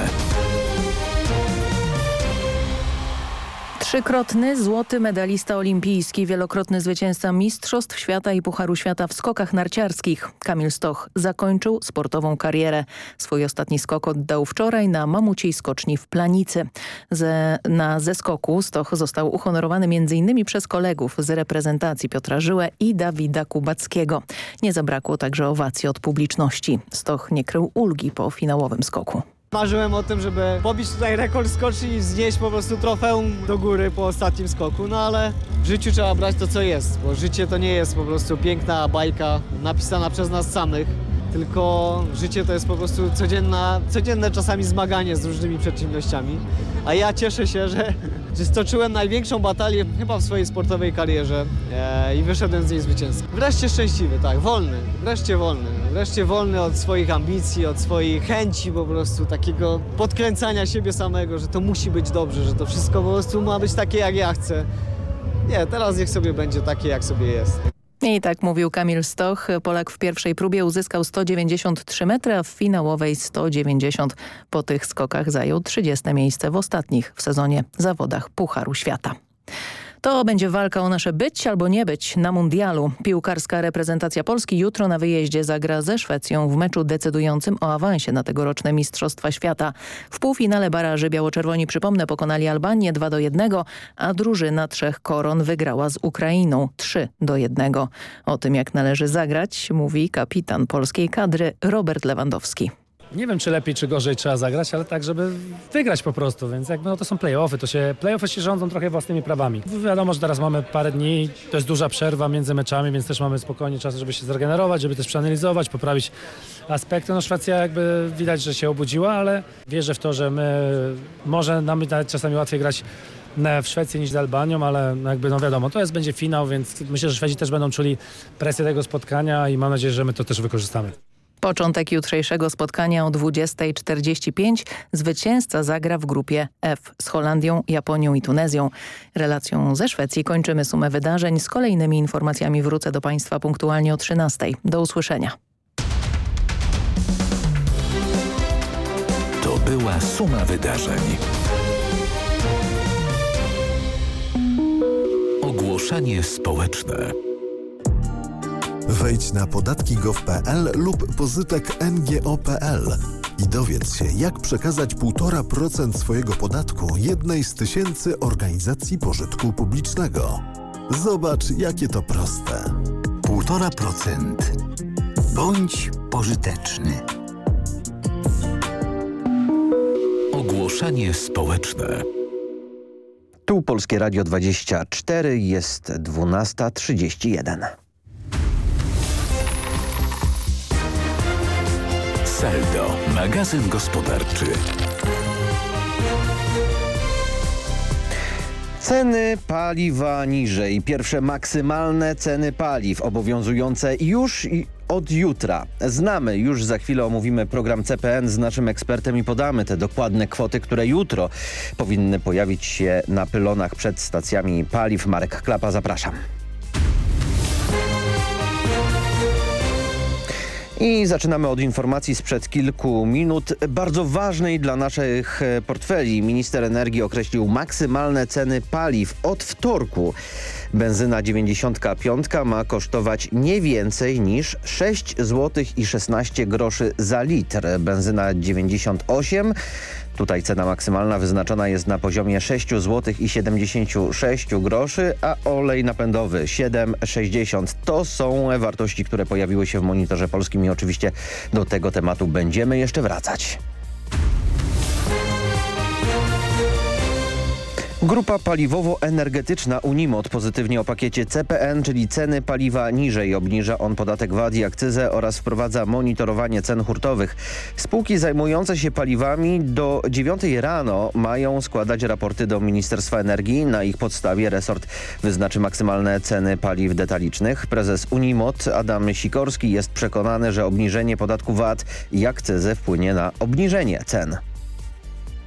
Trzykrotny złoty medalista olimpijski, wielokrotny zwycięzca Mistrzostw Świata i Pucharu Świata w skokach narciarskich. Kamil Stoch zakończył sportową karierę. Swój ostatni skok oddał wczoraj na mamuciej skoczni w Planicy. Ze, na zeskoku Stoch został uhonorowany m.in. przez kolegów z reprezentacji Piotra Żyłę i Dawida Kubackiego. Nie zabrakło także owacji od publiczności. Stoch nie krył ulgi po finałowym skoku. Marzyłem o tym, żeby pobić tutaj rekord skoczni i znieść po prostu trofeum do góry po ostatnim skoku, no ale w życiu trzeba brać to, co jest, bo życie to nie jest po prostu piękna bajka napisana przez nas samych, tylko życie to jest po prostu codzienna, codzienne czasami zmaganie z różnymi przeciwnościami. A ja cieszę się, że, że stoczyłem największą batalię chyba w swojej sportowej karierze e, i wyszedłem z niej zwycięzcą. Wreszcie szczęśliwy, tak, wolny, wreszcie wolny. Wreszcie wolny od swoich ambicji, od swojej chęci po prostu, takiego podkręcania siebie samego, że to musi być dobrze, że to wszystko po prostu ma być takie jak ja chcę. Nie, teraz niech sobie będzie takie jak sobie jest. I tak mówił Kamil Stoch. Polak w pierwszej próbie uzyskał 193 metry, a w finałowej 190. Po tych skokach zajął 30 miejsce w ostatnich w sezonie zawodach Pucharu Świata. To będzie walka o nasze być albo nie być na mundialu. Piłkarska reprezentacja Polski jutro na wyjeździe zagra ze Szwecją w meczu decydującym o awansie na tegoroczne Mistrzostwa Świata. W półfinale baraży biało-czerwoni przypomnę pokonali Albanię 2 do 1, a drużyna trzech koron wygrała z Ukrainą 3 do 1. O tym jak należy zagrać mówi kapitan polskiej kadry Robert Lewandowski. Nie wiem, czy lepiej, czy gorzej trzeba zagrać, ale tak, żeby wygrać po prostu, więc jakby no to są play-offy, to się, play-offy się rządzą trochę własnymi prawami. Wiadomo, że teraz mamy parę dni, to jest duża przerwa między meczami, więc też mamy spokojnie czas, żeby się zregenerować, żeby też przeanalizować, poprawić aspekty. No Szwecja jakby widać, że się obudziła, ale wierzę w to, że my, może nam nawet czasami łatwiej grać w Szwecji niż z Albanią, ale jakby no wiadomo, to jest będzie finał, więc myślę, że Szwedzi też będą czuli presję tego spotkania i mam nadzieję, że my to też wykorzystamy. Początek jutrzejszego spotkania o 20.45 zwycięzca zagra w grupie F z Holandią, Japonią i Tunezją. Relacją ze Szwecji kończymy sumę wydarzeń. Z kolejnymi informacjami wrócę do Państwa punktualnie o 13.00. Do usłyszenia. To była suma wydarzeń. Ogłoszenie społeczne. Wejdź na podatki.gov.pl lub pozytek ngo.pl i dowiedz się, jak przekazać 1,5% swojego podatku jednej z tysięcy organizacji pożytku publicznego. Zobacz, jakie to proste. 1,5%. Bądź pożyteczny. Ogłoszenie społeczne. Tu Polskie Radio 24 jest 12.31. Saldo, magazyn gospodarczy. Ceny paliwa niżej. Pierwsze maksymalne ceny paliw obowiązujące już od jutra. Znamy, już za chwilę omówimy program CPN z naszym ekspertem i podamy te dokładne kwoty, które jutro powinny pojawić się na pylonach przed stacjami paliw. Marek Klapa, zapraszam. I zaczynamy od informacji sprzed kilku minut, bardzo ważnej dla naszych e, portfeli. Minister energii określił maksymalne ceny paliw od wtorku. Benzyna 95 ma kosztować nie więcej niż 6 zł i 16 groszy za litr. Benzyna 98 Tutaj cena maksymalna wyznaczona jest na poziomie 6 zł i 76 groszy, a olej napędowy 7,60. To są wartości, które pojawiły się w monitorze polskim i oczywiście do tego tematu będziemy jeszcze wracać. Grupa paliwowo-energetyczna Unimod pozytywnie o pakiecie CPN, czyli ceny paliwa niżej. Obniża on podatek VAT i akcyzę oraz wprowadza monitorowanie cen hurtowych. Spółki zajmujące się paliwami do 9 rano mają składać raporty do Ministerstwa Energii. Na ich podstawie resort wyznaczy maksymalne ceny paliw detalicznych. Prezes Unimod Adam Sikorski jest przekonany, że obniżenie podatku VAT i akcyzy wpłynie na obniżenie cen.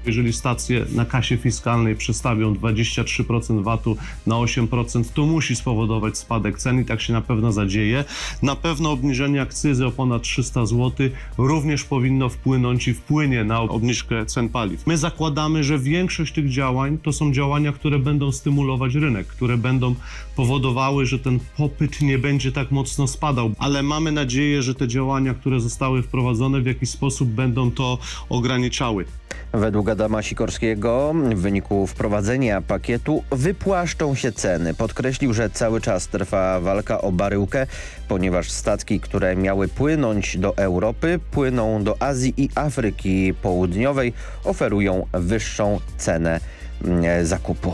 Jeżeli stacje na kasie fiskalnej przestawią 23% VAT-u na 8%, to musi spowodować spadek cen i tak się na pewno zadzieje. Na pewno obniżenie akcyzy o ponad 300 zł również powinno wpłynąć i wpłynie na obniżkę cen paliw. My zakładamy, że większość tych działań to są działania, które będą stymulować rynek, które będą powodowały, że ten popyt nie będzie tak mocno spadał, ale mamy nadzieję, że te działania, które zostały wprowadzone w jakiś sposób będą to ograniczały. Według Adama Sikorskiego w wyniku wprowadzenia pakietu wypłaszczą się ceny. Podkreślił, że cały czas trwa walka o baryłkę, ponieważ statki, które miały płynąć do Europy, płyną do Azji i Afryki Południowej, oferują wyższą cenę mm, zakupu.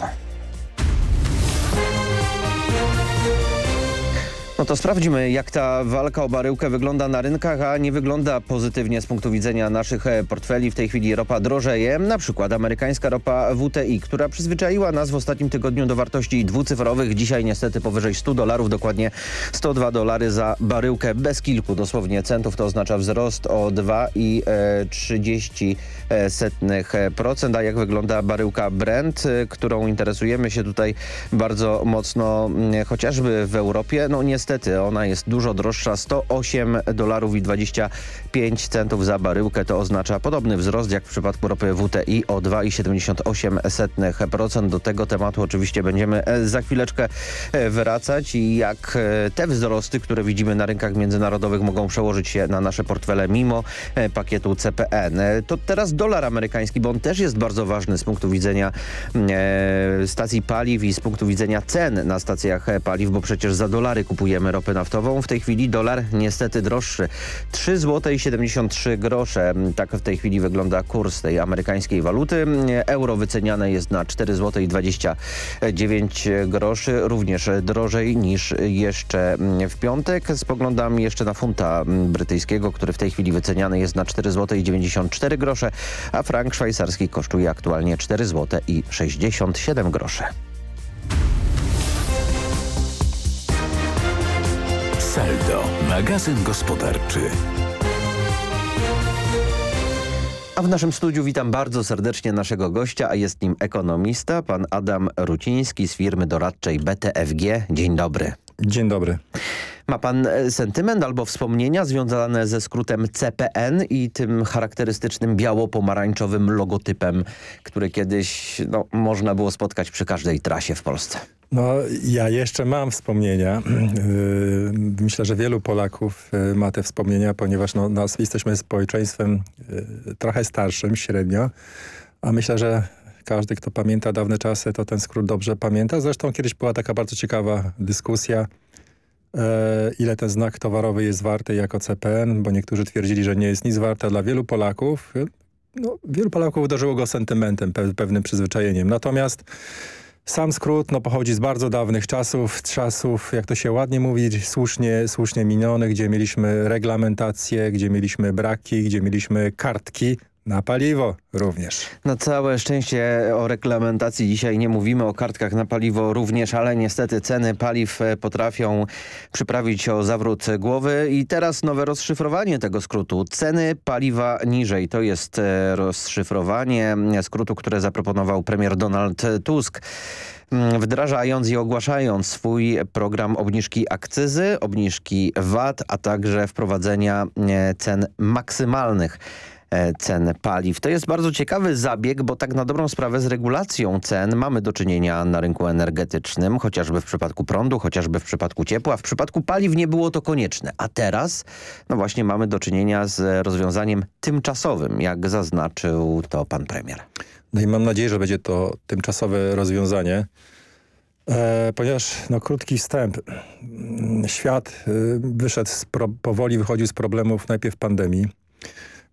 No to sprawdźmy, jak ta walka o baryłkę wygląda na rynkach, a nie wygląda pozytywnie z punktu widzenia naszych e, portfeli. W tej chwili ropa drożeje, na przykład amerykańska ropa WTI, która przyzwyczaiła nas w ostatnim tygodniu do wartości dwucyfrowych. Dzisiaj niestety powyżej 100 dolarów, dokładnie 102 dolary za baryłkę bez kilku dosłownie centów. To oznacza wzrost o 2,30%. A jak wygląda baryłka Brent, e, którą interesujemy się tutaj bardzo mocno, mm, chociażby w Europie? No niestety niestety ona jest dużo droższa, 108 dolarów i 25 centów za baryłkę. To oznacza podobny wzrost jak w przypadku ropy WTI o 2,78%. Do tego tematu oczywiście będziemy e, za chwileczkę e, wracać i jak e, te wzrosty, które widzimy na rynkach międzynarodowych mogą przełożyć się na nasze portfele mimo pakietu CPN. To teraz dolar amerykański, bo on też jest bardzo ważny z punktu widzenia stacji paliw i z punktu widzenia cen na stacjach paliw, bo przecież za dolary kupujemy kupujemy ropę naftową. W tej chwili dolar niestety droższy. 3 zł i 73 grosze. Tak w tej chwili wygląda kurs tej amerykańskiej waluty. Euro wyceniane jest na 4 zł i 29 groszy. Również drożej niż jeszcze w piątek. Spoglądam jeszcze na funta brytyjskiego, który w tej chwili wyceniany jest na 4 zł i 94 grosze, a frank szwajcarski kosztuje aktualnie 4 zł i 67 groszy. Saldo, magazyn gospodarczy. A w naszym studiu witam bardzo serdecznie naszego gościa, a jest nim ekonomista, pan Adam Ruciński z firmy doradczej BTFG. Dzień dobry. Dzień dobry. Ma pan e, sentyment albo wspomnienia związane ze skrótem CPN i tym charakterystycznym biało-pomarańczowym logotypem, który kiedyś no, można było spotkać przy każdej trasie w Polsce? No, ja jeszcze mam wspomnienia. Y, myślę, że wielu Polaków y, ma te wspomnienia, ponieważ no, nas, jesteśmy społeczeństwem y, trochę starszym, średnio, a myślę, że każdy, kto pamięta dawne czasy, to ten skrót dobrze pamięta. Zresztą kiedyś była taka bardzo ciekawa dyskusja, ile ten znak towarowy jest warty jako CPN, bo niektórzy twierdzili, że nie jest nic warte. Dla wielu Polaków, no, wielu Polaków uderzyło go sentymentem, pewnym przyzwyczajeniem. Natomiast sam skrót no, pochodzi z bardzo dawnych czasów, czasów, jak to się ładnie mówi, słusznie, słusznie minionych, gdzie mieliśmy reglamentację, gdzie mieliśmy braki, gdzie mieliśmy kartki, na paliwo również. Na całe szczęście o reglamentacji dzisiaj nie mówimy, o kartkach na paliwo również, ale niestety ceny paliw e, potrafią przyprawić o zawrót głowy i teraz nowe rozszyfrowanie tego skrótu. Ceny paliwa niżej. To jest e, rozszyfrowanie skrótu, które zaproponował premier Donald Tusk mm, wdrażając i ogłaszając swój program obniżki akcyzy, obniżki VAT, a także wprowadzenia e, cen maksymalnych E, cen paliw. To jest bardzo ciekawy zabieg, bo tak na dobrą sprawę z regulacją cen mamy do czynienia na rynku energetycznym, chociażby w przypadku prądu, chociażby w przypadku ciepła. W przypadku paliw nie było to konieczne, a teraz no właśnie mamy do czynienia z rozwiązaniem tymczasowym, jak zaznaczył to pan premier. No i mam nadzieję, że będzie to tymczasowe rozwiązanie. E, ponieważ, no krótki wstęp, świat y, wyszedł, powoli wychodził z problemów najpierw pandemii,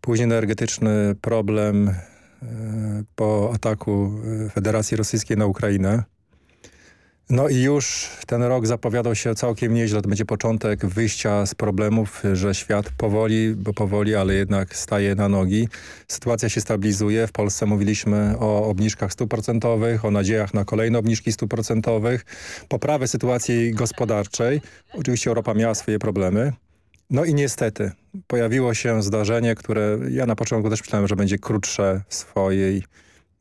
Później energetyczny problem e, po ataku e, Federacji Rosyjskiej na Ukrainę. No i już ten rok zapowiadał się całkiem nieźle. To będzie początek wyjścia z problemów, że świat powoli, bo powoli, ale jednak staje na nogi. Sytuacja się stabilizuje. W Polsce mówiliśmy o obniżkach stuprocentowych, o nadziejach na kolejne obniżki stuprocentowych, poprawę sytuacji gospodarczej. Oczywiście Europa miała swoje problemy. No i niestety pojawiło się zdarzenie, które ja na początku też myślałem, że będzie krótsze w, swojej,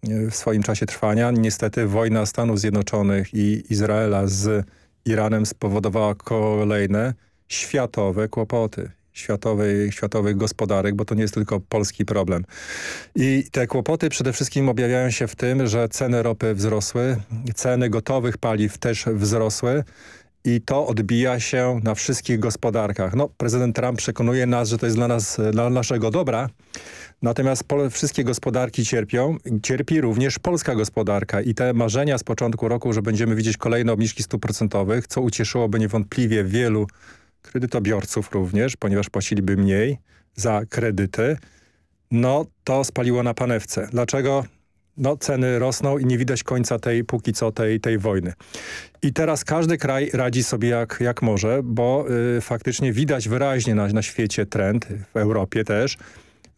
w swoim czasie trwania. Niestety wojna Stanów Zjednoczonych i Izraela z Iranem spowodowała kolejne światowe kłopoty światowej, światowych gospodarek, bo to nie jest tylko polski problem. I te kłopoty przede wszystkim objawiają się w tym, że ceny ropy wzrosły, ceny gotowych paliw też wzrosły i to odbija się na wszystkich gospodarkach. No, prezydent Trump przekonuje nas, że to jest dla nas, dla naszego dobra, natomiast wszystkie gospodarki cierpią. Cierpi również polska gospodarka i te marzenia z początku roku, że będziemy widzieć kolejne obniżki stóp procentowych, co ucieszyłoby niewątpliwie wielu kredytobiorców również, ponieważ płaciliby mniej za kredyty, no to spaliło na panewce. Dlaczego? No, ceny rosną i nie widać końca tej, póki co tej, tej wojny. I teraz każdy kraj radzi sobie jak, jak może, bo y, faktycznie widać wyraźnie na, na świecie trend, w Europie też,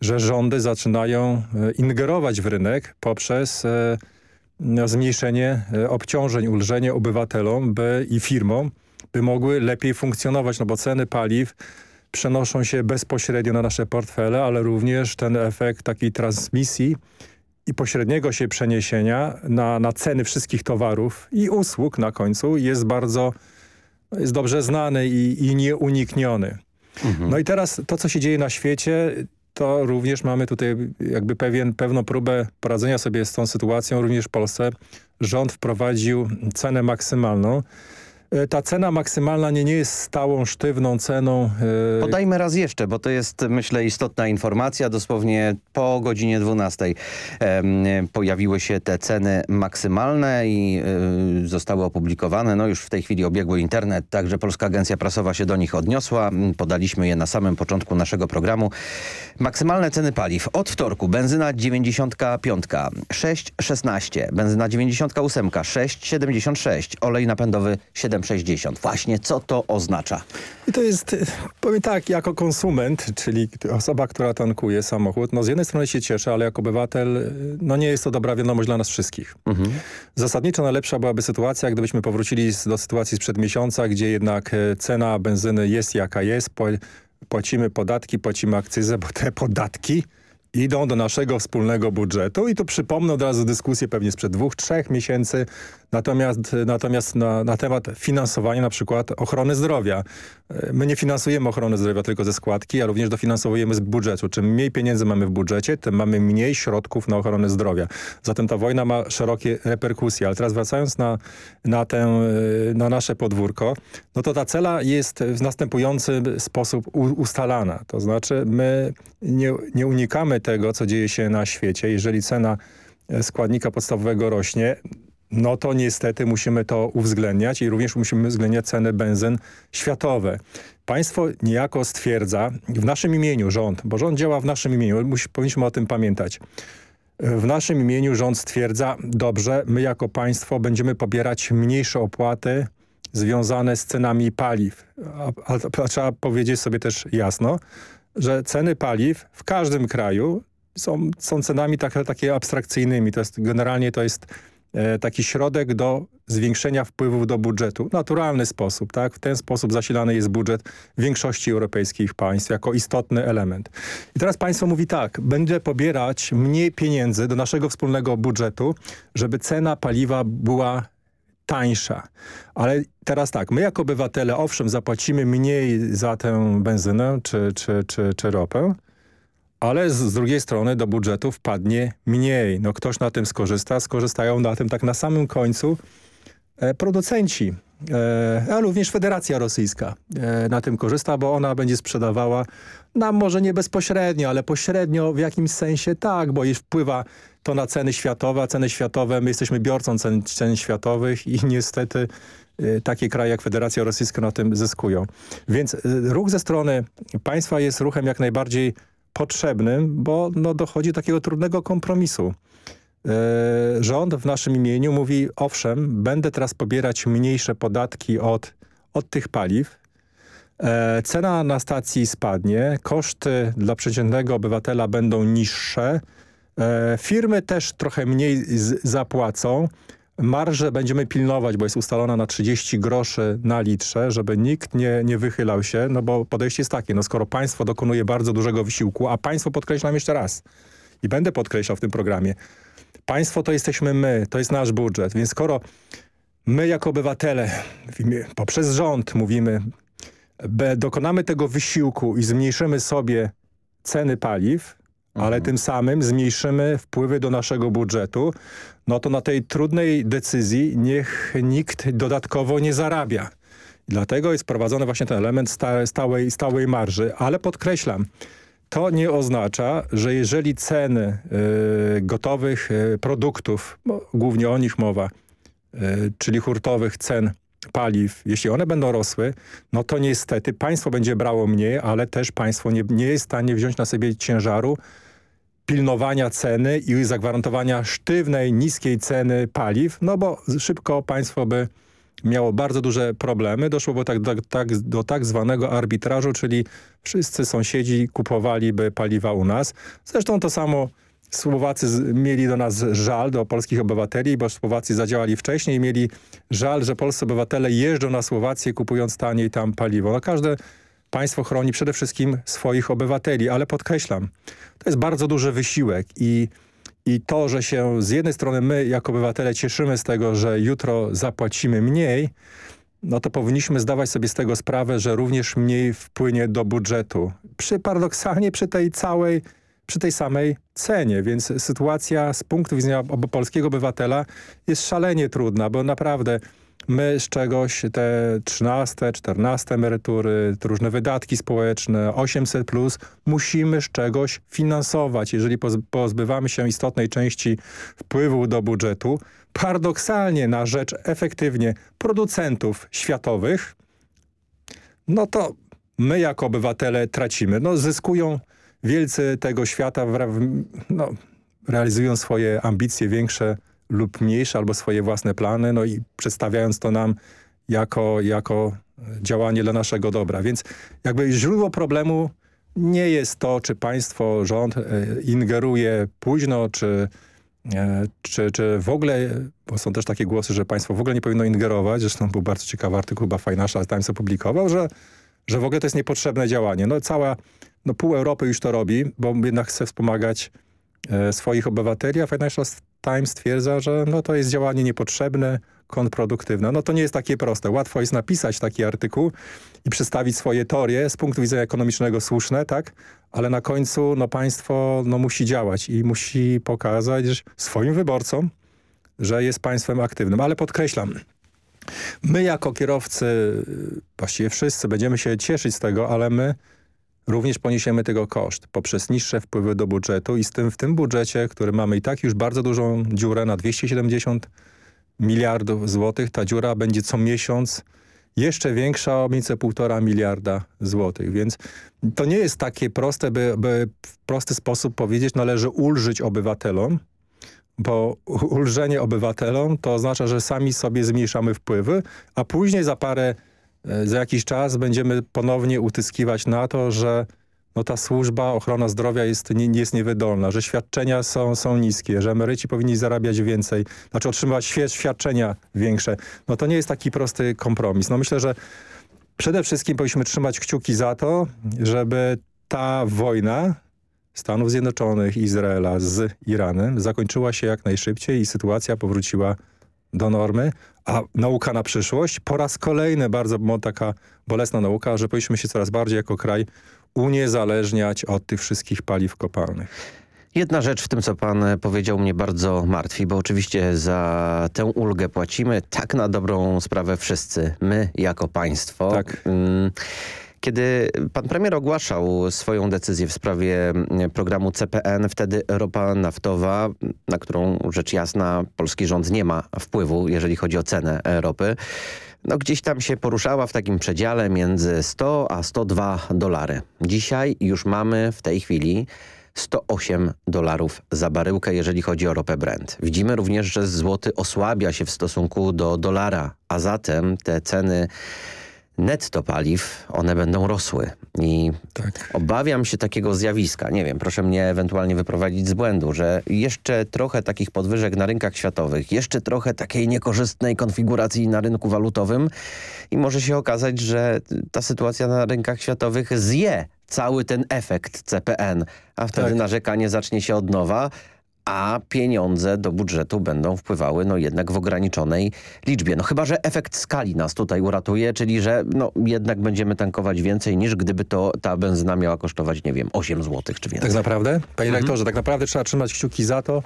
że rządy zaczynają y, ingerować w rynek poprzez y, no, zmniejszenie y, obciążeń, ulżenie obywatelom by, i firmom, by mogły lepiej funkcjonować, no bo ceny paliw przenoszą się bezpośrednio na nasze portfele, ale również ten efekt takiej transmisji i pośredniego się przeniesienia na, na ceny wszystkich towarów i usług na końcu jest bardzo, jest dobrze znany i, i nieunikniony. Mhm. No i teraz to, co się dzieje na świecie, to również mamy tutaj jakby pewien, pewną próbę poradzenia sobie z tą sytuacją, również w Polsce. Rząd wprowadził cenę maksymalną. E, ta cena maksymalna nie, nie jest stałą, sztywną ceną. Yy... Podajmy raz jeszcze, bo to jest myślę istotna informacja. Dosłownie po godzinie 12 yy, pojawiły się te ceny maksymalne i yy, zostały opublikowane. No już w tej chwili obiegły internet, także Polska Agencja Prasowa się do nich odniosła. Podaliśmy je na samym początku naszego programu. Maksymalne ceny paliw od wtorku. Benzyna 95, 6,16. Benzyna 98, 6,76. Olej napędowy 7 7,60. Właśnie co to oznacza? I to jest, powiem tak, jako konsument, czyli osoba, która tankuje samochód, no z jednej strony się cieszę, ale jako obywatel, no nie jest to dobra wiadomość dla nas wszystkich. Mhm. Zasadniczo najlepsza byłaby sytuacja, gdybyśmy powrócili do sytuacji sprzed miesiąca, gdzie jednak e, cena benzyny jest jaka jest, płacimy podatki, płacimy akcyzę, bo te podatki idą do naszego wspólnego budżetu i tu przypomnę od razu dyskusję pewnie sprzed dwóch, trzech miesięcy natomiast, natomiast na, na temat finansowania na przykład ochrony zdrowia. My nie finansujemy ochrony zdrowia tylko ze składki, a również dofinansowujemy z budżetu. Czym mniej pieniędzy mamy w budżecie, tym mamy mniej środków na ochronę zdrowia. Zatem ta wojna ma szerokie reperkusje. Ale teraz wracając na, na, tę, na nasze podwórko, no to ta cela jest w następujący sposób ustalana. To znaczy my nie, nie unikamy tego, co dzieje się na świecie. Jeżeli cena składnika podstawowego rośnie, no to niestety musimy to uwzględniać i również musimy uwzględniać ceny benzyn światowe. Państwo niejako stwierdza w naszym imieniu rząd, bo rząd działa w naszym imieniu, musi, powinniśmy o tym pamiętać. W naszym imieniu rząd stwierdza, dobrze, my jako państwo będziemy pobierać mniejsze opłaty związane z cenami paliw. A, a, a trzeba powiedzieć sobie też jasno, że ceny paliw w każdym kraju są, są cenami tak, takie abstrakcyjnymi. To jest, generalnie to jest taki środek do zwiększenia wpływów do budżetu. Naturalny sposób, tak? W ten sposób zasilany jest budżet większości europejskich państw jako istotny element. I teraz państwo mówi tak, będę pobierać mniej pieniędzy do naszego wspólnego budżetu, żeby cena paliwa była tańsza. Ale teraz tak, my jako obywatele owszem zapłacimy mniej za tę benzynę czy, czy, czy, czy ropę, ale z, drugiej strony do budżetu wpadnie mniej. No ktoś na tym skorzysta, skorzystają na tym tak na samym końcu e, producenci, e, a również Federacja Rosyjska e, na tym korzysta, bo ona będzie sprzedawała nam może nie bezpośrednio, ale pośrednio w jakimś sensie tak, bo jej wpływa to na ceny światowe, a ceny światowe, my jesteśmy biorcą cen, cen światowych i niestety takie kraje jak Federacja Rosyjska na tym zyskują. Więc ruch ze strony państwa jest ruchem jak najbardziej potrzebnym, bo no, dochodzi do takiego trudnego kompromisu. E, rząd w naszym imieniu mówi, owszem, będę teraz pobierać mniejsze podatki od, od tych paliw, e, cena na stacji spadnie, koszty dla przeciętnego obywatela będą niższe, e, firmy też trochę mniej zapłacą, Marżę będziemy pilnować, bo jest ustalona na 30 groszy na litrze, żeby nikt nie, nie wychylał się, no bo podejście jest takie, no skoro państwo dokonuje bardzo dużego wysiłku, a państwo podkreślam jeszcze raz i będę podkreślał w tym programie, państwo to jesteśmy my, to jest nasz budżet, więc skoro my jako obywatele poprzez rząd mówimy, dokonamy tego wysiłku i zmniejszymy sobie ceny paliw, ale mhm. tym samym zmniejszymy wpływy do naszego budżetu, no to na tej trudnej decyzji niech nikt dodatkowo nie zarabia. Dlatego jest wprowadzony właśnie ten element sta stałej, stałej marży, ale podkreślam, to nie oznacza, że jeżeli ceny y, gotowych y, produktów, głównie o nich mowa, y, czyli hurtowych cen paliw, jeśli one będą rosły, no to niestety państwo będzie brało mniej, ale też państwo nie, nie jest w stanie wziąć na sobie ciężaru pilnowania ceny i zagwarantowania sztywnej, niskiej ceny paliw, no bo szybko państwo by miało bardzo duże problemy. Doszłoby tak do, tak, do tak zwanego arbitrażu, czyli wszyscy sąsiedzi kupowaliby paliwa u nas. Zresztą to samo Słowacy mieli do nas żal, do polskich obywateli, bo Słowacy zadziałali wcześniej mieli żal, że polscy obywatele jeżdżą na Słowację kupując taniej tam paliwo. No każde państwo chroni przede wszystkim swoich obywateli, ale podkreślam, to jest bardzo duży wysiłek i, i to, że się z jednej strony my jako obywatele cieszymy z tego, że jutro zapłacimy mniej, no to powinniśmy zdawać sobie z tego sprawę, że również mniej wpłynie do budżetu. Przy, paradoksalnie przy tej całej, przy tej samej cenie, więc sytuacja z punktu widzenia polskiego obywatela jest szalenie trudna, bo naprawdę my z czegoś te 13, 14 emerytury, różne wydatki społeczne, 800+, plus, musimy z czegoś finansować. Jeżeli pozbywamy się istotnej części wpływu do budżetu, paradoksalnie na rzecz efektywnie producentów światowych, no to my jako obywatele tracimy. No zyskują wielcy tego świata, no, realizują swoje ambicje większe lub mniejsze albo swoje własne plany, no i przedstawiając to nam jako, jako działanie dla naszego dobra. Więc jakby źródło problemu nie jest to, czy państwo, rząd e, ingeruje późno, czy, e, czy, czy w ogóle, bo są też takie głosy, że państwo w ogóle nie powinno ingerować, zresztą był bardzo ciekawy artykuł, chyba Financial Times opublikował, że, że w ogóle to jest niepotrzebne działanie. No cała, no pół Europy już to robi, bo jednak chce wspomagać e, swoich obywateli, a Financial Times stwierdza, że no to jest działanie niepotrzebne, kontrproduktywne. No to nie jest takie proste. Łatwo jest napisać taki artykuł i przedstawić swoje teorie z punktu widzenia ekonomicznego słuszne, tak? Ale na końcu no państwo no, musi działać i musi pokazać swoim wyborcom, że jest państwem aktywnym. Ale podkreślam, my jako kierowcy, właściwie wszyscy będziemy się cieszyć z tego, ale my również poniesiemy tego koszt poprzez niższe wpływy do budżetu i z tym w tym budżecie, który mamy i tak już bardzo dużą dziurę na 270 miliardów złotych, ta dziura będzie co miesiąc jeszcze większa o mniej więcej półtora miliarda złotych. Więc to nie jest takie proste, by, by w prosty sposób powiedzieć, należy ulżyć obywatelom, bo ulżenie obywatelom to oznacza, że sami sobie zmniejszamy wpływy, a później za parę za jakiś czas będziemy ponownie utyskiwać na to, że no ta służba, ochrona zdrowia jest, nie, jest niewydolna, że świadczenia są, są niskie, że emeryci powinni zarabiać więcej, znaczy otrzymywać świadczenia większe. No to nie jest taki prosty kompromis. No myślę, że przede wszystkim powinniśmy trzymać kciuki za to, żeby ta wojna Stanów Zjednoczonych Izraela z Iranem zakończyła się jak najszybciej i sytuacja powróciła do normy, a nauka na przyszłość po raz kolejny bardzo taka bolesna nauka, że powinniśmy się coraz bardziej jako kraj uniezależniać od tych wszystkich paliw kopalnych. Jedna rzecz w tym, co pan powiedział, mnie bardzo martwi, bo oczywiście za tę ulgę płacimy tak na dobrą sprawę wszyscy, my jako państwo. Tak. Mm, kiedy pan premier ogłaszał swoją decyzję w sprawie mm, programu CPN, wtedy ropa naftowa, na którą rzecz jasna polski rząd nie ma wpływu, jeżeli chodzi o cenę ropy, no gdzieś tam się poruszała w takim przedziale między 100 a 102 dolary. Dzisiaj już mamy w tej chwili 108 dolarów za baryłkę, jeżeli chodzi o ropę Brent. Widzimy również, że złoty osłabia się w stosunku do dolara, a zatem te ceny netto paliw, one będą rosły. I tak. obawiam się takiego zjawiska, nie wiem, proszę mnie ewentualnie wyprowadzić z błędu, że jeszcze trochę takich podwyżek na rynkach światowych, jeszcze trochę takiej niekorzystnej konfiguracji na rynku walutowym i może się okazać, że ta sytuacja na rynkach światowych zje cały ten efekt CPN, a wtedy tak. narzekanie zacznie się od nowa, a pieniądze do budżetu będą wpływały no jednak w ograniczonej liczbie. No chyba, że efekt skali nas tutaj uratuje, czyli że no jednak będziemy tankować więcej niż gdyby to ta benzyna miała kosztować, nie wiem, 8 zł czy więcej. Tak naprawdę? Panie mhm. rektorze, tak naprawdę trzeba trzymać kciuki za to,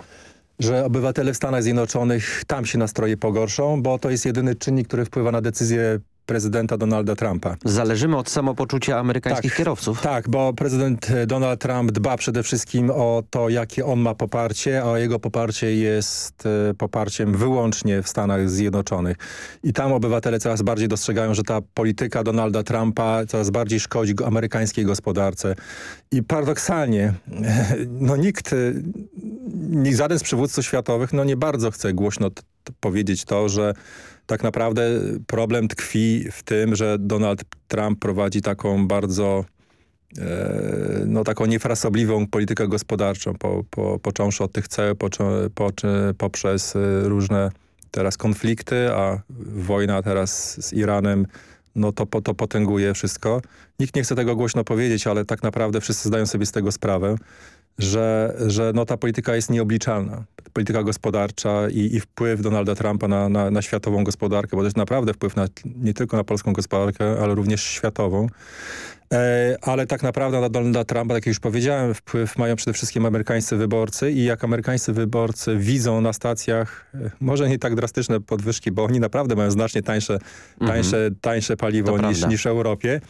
że obywatele w Stanach Zjednoczonych tam się nastroje pogorszą, bo to jest jedyny czynnik, który wpływa na decyzje prezydenta Donalda Trumpa. Zależymy od samopoczucia amerykańskich tak, kierowców. Tak, bo prezydent Donald Trump dba przede wszystkim o to, jakie on ma poparcie, a jego poparcie jest e, poparciem wyłącznie w Stanach Zjednoczonych. I tam obywatele coraz bardziej dostrzegają, że ta polityka Donalda Trumpa coraz bardziej szkodzi amerykańskiej gospodarce. I paradoksalnie, no nikt, nikt żaden z przywódców światowych no nie bardzo chce głośno powiedzieć to, że tak naprawdę problem tkwi w tym, że Donald Trump prowadzi taką bardzo e, no taką niefrasobliwą politykę gospodarczą, po, po, począwszy od tych cel, po, po, poprzez różne teraz konflikty, a wojna teraz z Iranem no to, to potęguje wszystko. Nikt nie chce tego głośno powiedzieć, ale tak naprawdę wszyscy zdają sobie z tego sprawę że, że no ta polityka jest nieobliczalna. Polityka gospodarcza i, i wpływ Donalda Trumpa na, na, na, światową gospodarkę, bo to jest naprawdę wpływ na, nie tylko na polską gospodarkę, ale również światową. E, ale tak naprawdę na Donalda Trumpa, tak jak już powiedziałem, wpływ mają przede wszystkim amerykańscy wyborcy i jak amerykańscy wyborcy widzą na stacjach, e, może nie tak drastyczne podwyżki, bo oni naprawdę mają znacznie tańsze, mhm. tańsze, tańsze paliwo niż, niż w Europie,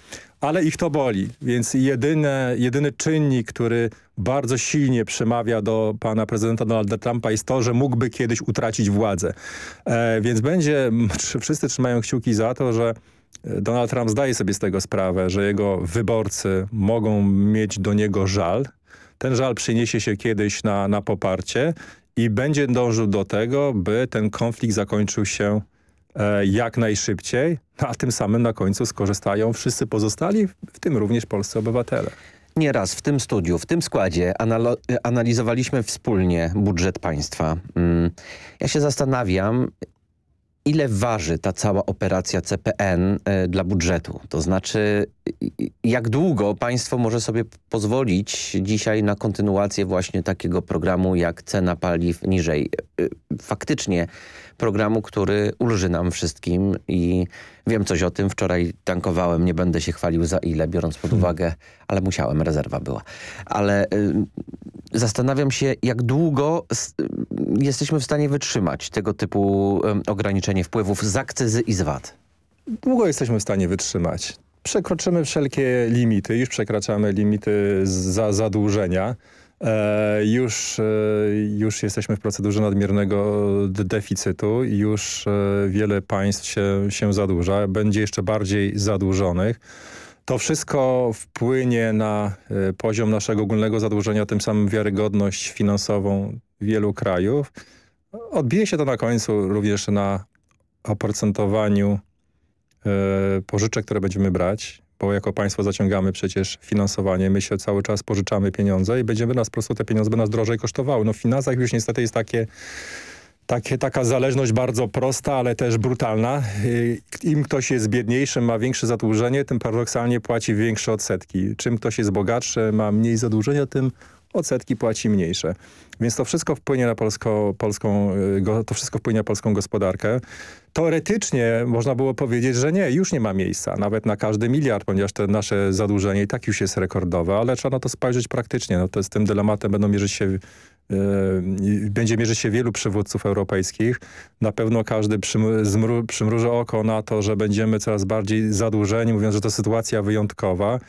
ale ich to boli. Więc jedyne, jedyny czynnik, który bardzo silnie przemawia do pana prezydenta Donalda Trumpa jest to, że mógłby kiedyś utracić władzę. E, więc będzie, wszyscy trzymają kciuki za to, że Donald Trump zdaje sobie z tego sprawę, że jego wyborcy mogą mieć do niego żal. Ten żal przyniesie się kiedyś na, na poparcie i będzie dążył do tego, by ten konflikt zakończył się jak najszybciej, a tym samym na końcu skorzystają wszyscy pozostali, w tym również polscy obywatele. Nieraz w tym studiu, w tym składzie analizowaliśmy wspólnie budżet państwa. Mm, ja się zastanawiam, ile waży ta cała operacja CPN e, dla budżetu? To znaczy, jak długo państwo może sobie pozwolić dzisiaj na kontynuację właśnie takiego programu jak cena paliw niżej? E, faktycznie programu, który ulży nam wszystkim i wiem coś o tym. Wczoraj tankowałem, nie będę się chwalił za ile, biorąc pod hmm. uwagę, ale musiałem, rezerwa była. Ale y, zastanawiam się, jak długo jesteśmy w stanie wytrzymać tego typu y, ograniczenie wpływów z akcyzy i z VAT. Długo jesteśmy w stanie wytrzymać. Przekroczymy wszelkie limity, już przekraczamy limity za zadłużenia. E, już, e, już jesteśmy w procedurze nadmiernego deficytu i już e, wiele państw się, się zadłuża. Będzie jeszcze bardziej zadłużonych. To wszystko wpłynie na poziom naszego ogólnego zadłużenia, tym samym wiarygodność finansową wielu krajów. Odbije się to na końcu również na oprocentowaniu pożyczek, które będziemy brać bo jako państwo zaciągamy przecież finansowanie, my się cały czas pożyczamy pieniądze i będziemy nas po prostu te pieniądze by nas drożej kosztowały. No w finansach już niestety jest takie takie, taka zależność bardzo prosta, ale też brutalna. Im ktoś jest biedniejszy, ma większe zadłużenie, tym paradoksalnie płaci większe odsetki. Czym ktoś jest bogatszy, ma mniej zadłużenia, tym odsetki płaci mniejsze. Więc to wszystko wpłynie na polsko, polską, y, to wszystko wpłynie na polską gospodarkę. Teoretycznie można było powiedzieć, że nie, już nie ma miejsca, nawet na każdy miliard, ponieważ to nasze zadłużenie i tak już jest rekordowe, ale trzeba na to spojrzeć praktycznie. No to z tym dylematem będą mierzyć się Yy, będzie mierzyć się wielu przywódców europejskich. Na pewno każdy przymru, przymruży oko na to, że będziemy coraz bardziej zadłużeni, mówiąc, że to sytuacja wyjątkowa.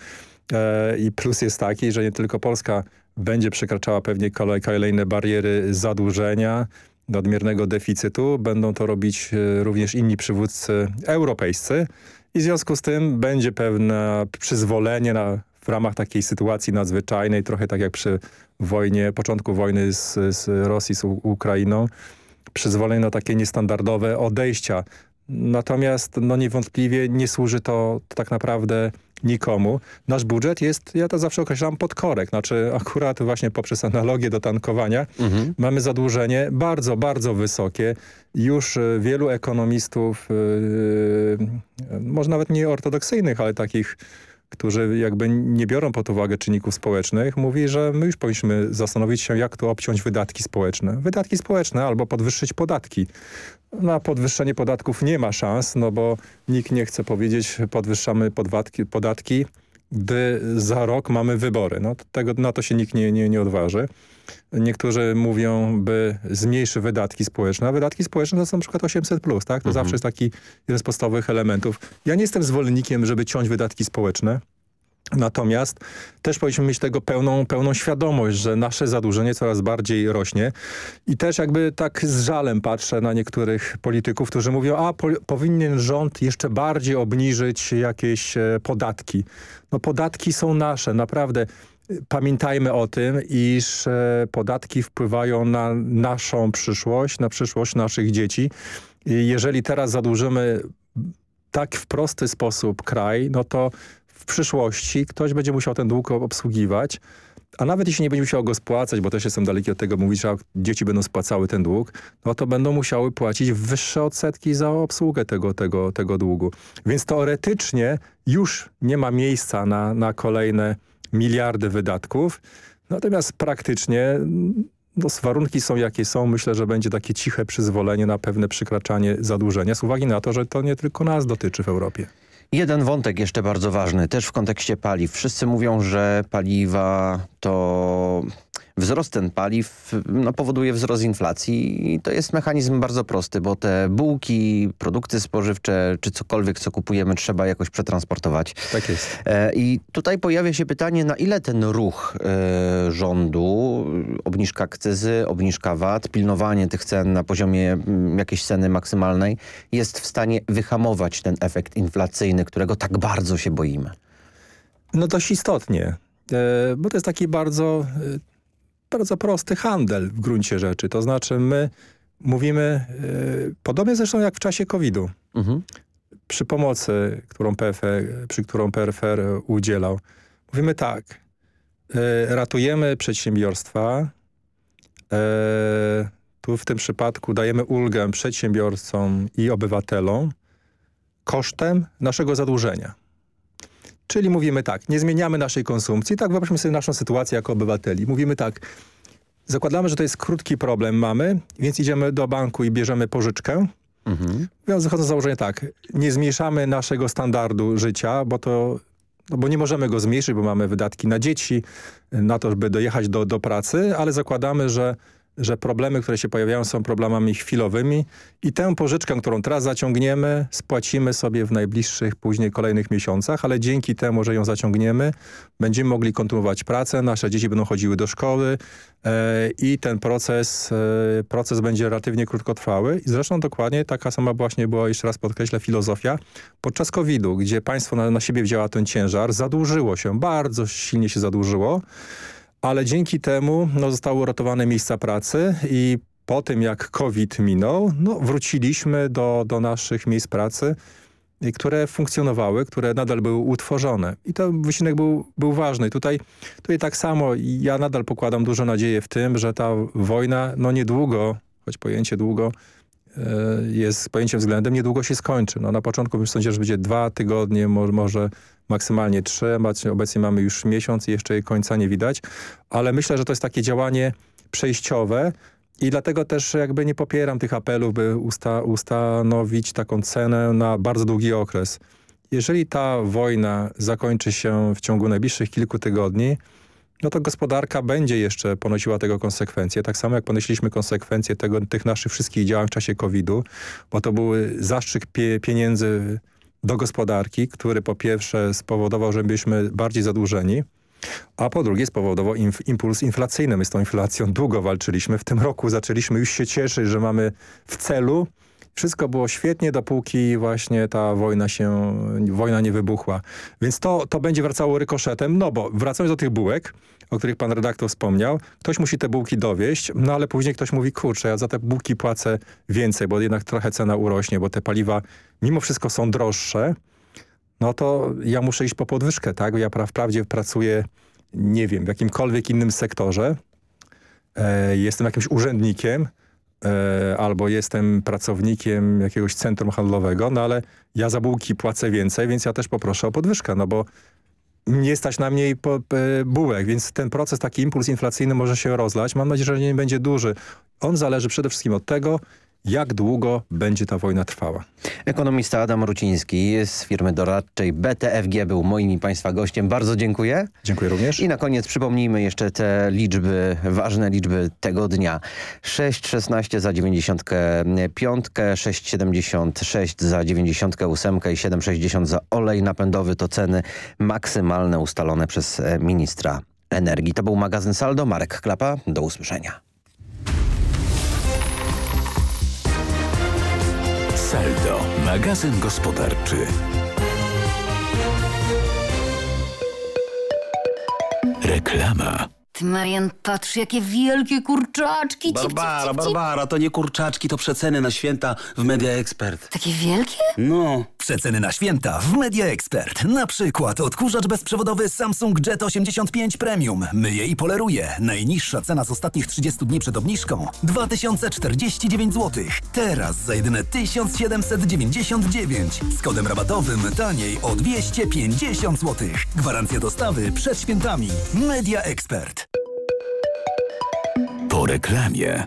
Yy, I plus jest taki, że nie tylko Polska będzie przekraczała pewnie kolejne bariery zadłużenia, nadmiernego deficytu. Będą to robić e, również inni przywódcy europejscy i w związku z tym będzie pewne przyzwolenie na, w ramach takiej sytuacji nadzwyczajnej, trochę tak jak przy wojnie, początku wojny z, z Rosji z Ukrainą, przyzwolenie na takie niestandardowe odejścia. Natomiast no niewątpliwie nie służy to, to tak naprawdę nikomu. Nasz budżet jest, ja to zawsze określam, podkorek. Znaczy akurat właśnie poprzez analogię do tankowania mhm. mamy zadłużenie bardzo, bardzo wysokie. Już e, wielu ekonomistów, yy, może nawet nie ortodoksyjnych, ale takich którzy jakby nie biorą pod uwagę czynników społecznych, mówi, że my już powinniśmy zastanowić się, jak tu obciąć wydatki społeczne. Wydatki społeczne albo podwyższyć podatki. Na podwyższenie podatków nie ma szans, no bo nikt nie chce powiedzieć, podwyższamy podwatki, podatki, gdy za rok mamy wybory. No, tego, na to się nikt nie, nie, nie odważy. Niektórzy mówią, by zmniejszy wydatki społeczne, a wydatki społeczne to są na przykład 800+, plus, tak? To Mhm. zawsze jest taki jeden z podstawowych elementów. Ja nie jestem zwolennikiem, żeby ciąć wydatki społeczne. Natomiast też powinniśmy mieć tego pełną, pełną świadomość, że nasze zadłużenie coraz bardziej rośnie i też jakby tak z żalem patrzę na niektórych polityków, którzy mówią, a po, powinien rząd jeszcze bardziej obniżyć jakieś e, podatki. No podatki są nasze, naprawdę. Pamiętajmy o tym, iż e, podatki wpływają na naszą przyszłość, na przyszłość naszych dzieci. I jeżeli teraz zadłużymy tak w prosty sposób kraj, no to w przyszłości ktoś będzie musiał ten dług obsługiwać, a nawet jeśli nie będzie musiał go spłacać, bo też jestem daleki od tego mówić, że dzieci będą spłacały ten dług, no to będą musiały płacić wyższe odsetki za obsługę tego, tego, tego długu. Więc teoretycznie już nie ma miejsca na, na kolejne miliardy wydatków, natomiast praktycznie no, warunki są jakie są. Myślę, że będzie takie ciche przyzwolenie na pewne przekraczanie zadłużenia z uwagi na to, że to nie tylko nas dotyczy w Europie. Jeden wątek jeszcze bardzo ważny, też w kontekście paliw. Wszyscy mówią, że paliwa to... Wzrost ten paliw no, powoduje wzrost inflacji i to jest mechanizm bardzo prosty, bo te bułki, produkty spożywcze czy cokolwiek, co kupujemy, trzeba jakoś przetransportować. Tak jest. E, I tutaj pojawia się pytanie, na ile ten ruch e, rządu, obniżka akcyzy, obniżka VAT, pilnowanie tych cen na poziomie mm, jakiejś ceny maksymalnej jest w stanie wyhamować ten efekt inflacyjny, którego tak bardzo się boimy? No dość istotnie, e, bo to jest taki bardzo, bardzo prosty handel w gruncie rzeczy. To znaczy my mówimy, e, podobnie zresztą jak w czasie COVID-u, Mhm. przy pomocy, którą PFR, przy którą PFR udzielał. Mówimy tak, e, ratujemy przedsiębiorstwa, e, tu w tym przypadku dajemy ulgę przedsiębiorcom i obywatelom kosztem naszego zadłużenia. Czyli mówimy tak, nie zmieniamy naszej konsumpcji. Tak, wyobraźmy sobie naszą sytuację jako obywateli. Mówimy tak, zakładamy, że to jest krótki problem mamy, więc idziemy do banku i bierzemy pożyczkę. Mhm. Więc wychodzą z założenia tak, nie zmniejszamy naszego standardu życia, bo to no bo nie możemy go zmniejszyć, bo mamy wydatki na dzieci, na to, żeby dojechać do, do pracy, ale zakładamy, że, że problemy, które się pojawiają są problemami chwilowymi i tę pożyczkę, którą teraz zaciągniemy, spłacimy sobie w najbliższych, później kolejnych miesiącach, ale dzięki temu, że ją zaciągniemy, będziemy mogli kontynuować pracę, nasze dzieci będą chodziły do szkoły e, i ten proces, e, proces będzie relatywnie krótkotrwały. I zresztą dokładnie taka sama właśnie była, jeszcze raz podkreślę, filozofia podczas COVID-u, gdzie państwo na, na siebie wzięła ten ciężar, zadłużyło się, bardzo silnie się zadłużyło, ale dzięki temu no, zostały uratowane miejsca pracy i po tym jak COVID minął, no, wróciliśmy do, do naszych miejsc pracy, y, które funkcjonowały, które nadal były utworzone. I to wysiłek był, był ważny. Tutaj, tutaj tak samo ja nadal pokładam dużo nadzieję w tym, że ta wojna no niedługo, choć pojęcie długo e, jest pojęciem względem, niedługo się skończy. No, na początku sądził, że będzie dwa tygodnie, może maksymalnie trzy. Obecnie- mamy już miesiąc i jeszcze jej końca nie widać. Ale myślę, że to jest takie działanie przejściowe i dlatego też jakby nie popieram tych apelów, by usta ustanowić taką cenę na bardzo długi okres. Jeżeli ta wojna zakończy się w ciągu najbliższych kilku tygodni, no to gospodarka będzie jeszcze ponosiła tego konsekwencje. Tak samo jak ponosiliśmy konsekwencje tego, tych naszych wszystkich działań w czasie COVID-u, bo to były zastrzyk pie pieniędzy do gospodarki, który po pierwsze spowodował, że byliśmy bardziej zadłużeni, a po drugie spowodował inf impuls inflacyjny. My z tą inflacją długo walczyliśmy. W tym roku zaczęliśmy już się cieszyć, że mamy w celu. Wszystko było świetnie, dopóki właśnie ta wojna się, wojna nie wybuchła. Więc to, to będzie wracało rykoszetem, no bo wracając do tych bułek, o których pan redaktor wspomniał, ktoś musi te bułki dowieść, no ale później ktoś mówi, kurczę, ja za te bułki płacę więcej, bo jednak trochę cena urośnie, bo te paliwa mimo wszystko są droższe, no to ja muszę iść po podwyżkę, tak? Ja pra wprawdzie pracuję, nie wiem, w jakimkolwiek innym sektorze, e, jestem jakimś urzędnikiem, e, albo jestem pracownikiem jakiegoś centrum handlowego, no ale ja za bułki płacę więcej, więc ja też poproszę o podwyżkę, no bo nie stać na mniej e, bułek, więc ten proces, taki impuls inflacyjny może się rozlać. Mam nadzieję, że nie będzie duży. On zależy przede wszystkim od tego, jak długo będzie ta wojna trwała. Ekonomista Adam Ruciński z firmy doradczej BTFG był moim i Państwa gościem. Bardzo dziękuję. Dziękuję również. I na koniec przypomnijmy jeszcze te liczby, ważne liczby tego dnia. 6,16 za 95, 6,76 za 98 i 7,60 za olej napędowy to ceny maksymalne ustalone przez ministra energii. To był magazyn Saldo. Marek Klapa. Do usłyszenia. Saldo, magazyn gospodarczy. Reklama. Ty, Marian, patrz, jakie wielkie kurczaczki. Cip, cip, Barbara, cip, cip. Barbara, to nie kurczaczki, to przeceny na święta w Media Expert. Takie wielkie? No. Przeceny na święta w Media Expert. Na przykład odkurzacz bezprzewodowy Samsung Jet 85 Premium. Myje i poleruje. Najniższa cena z ostatnich 30 dni przed obniżką 2049 zł. Teraz za jedyne 1799. Z kodem rabatowym taniej o 250 zł. Gwarancja dostawy przed świętami. Media Expert. Po reklamie.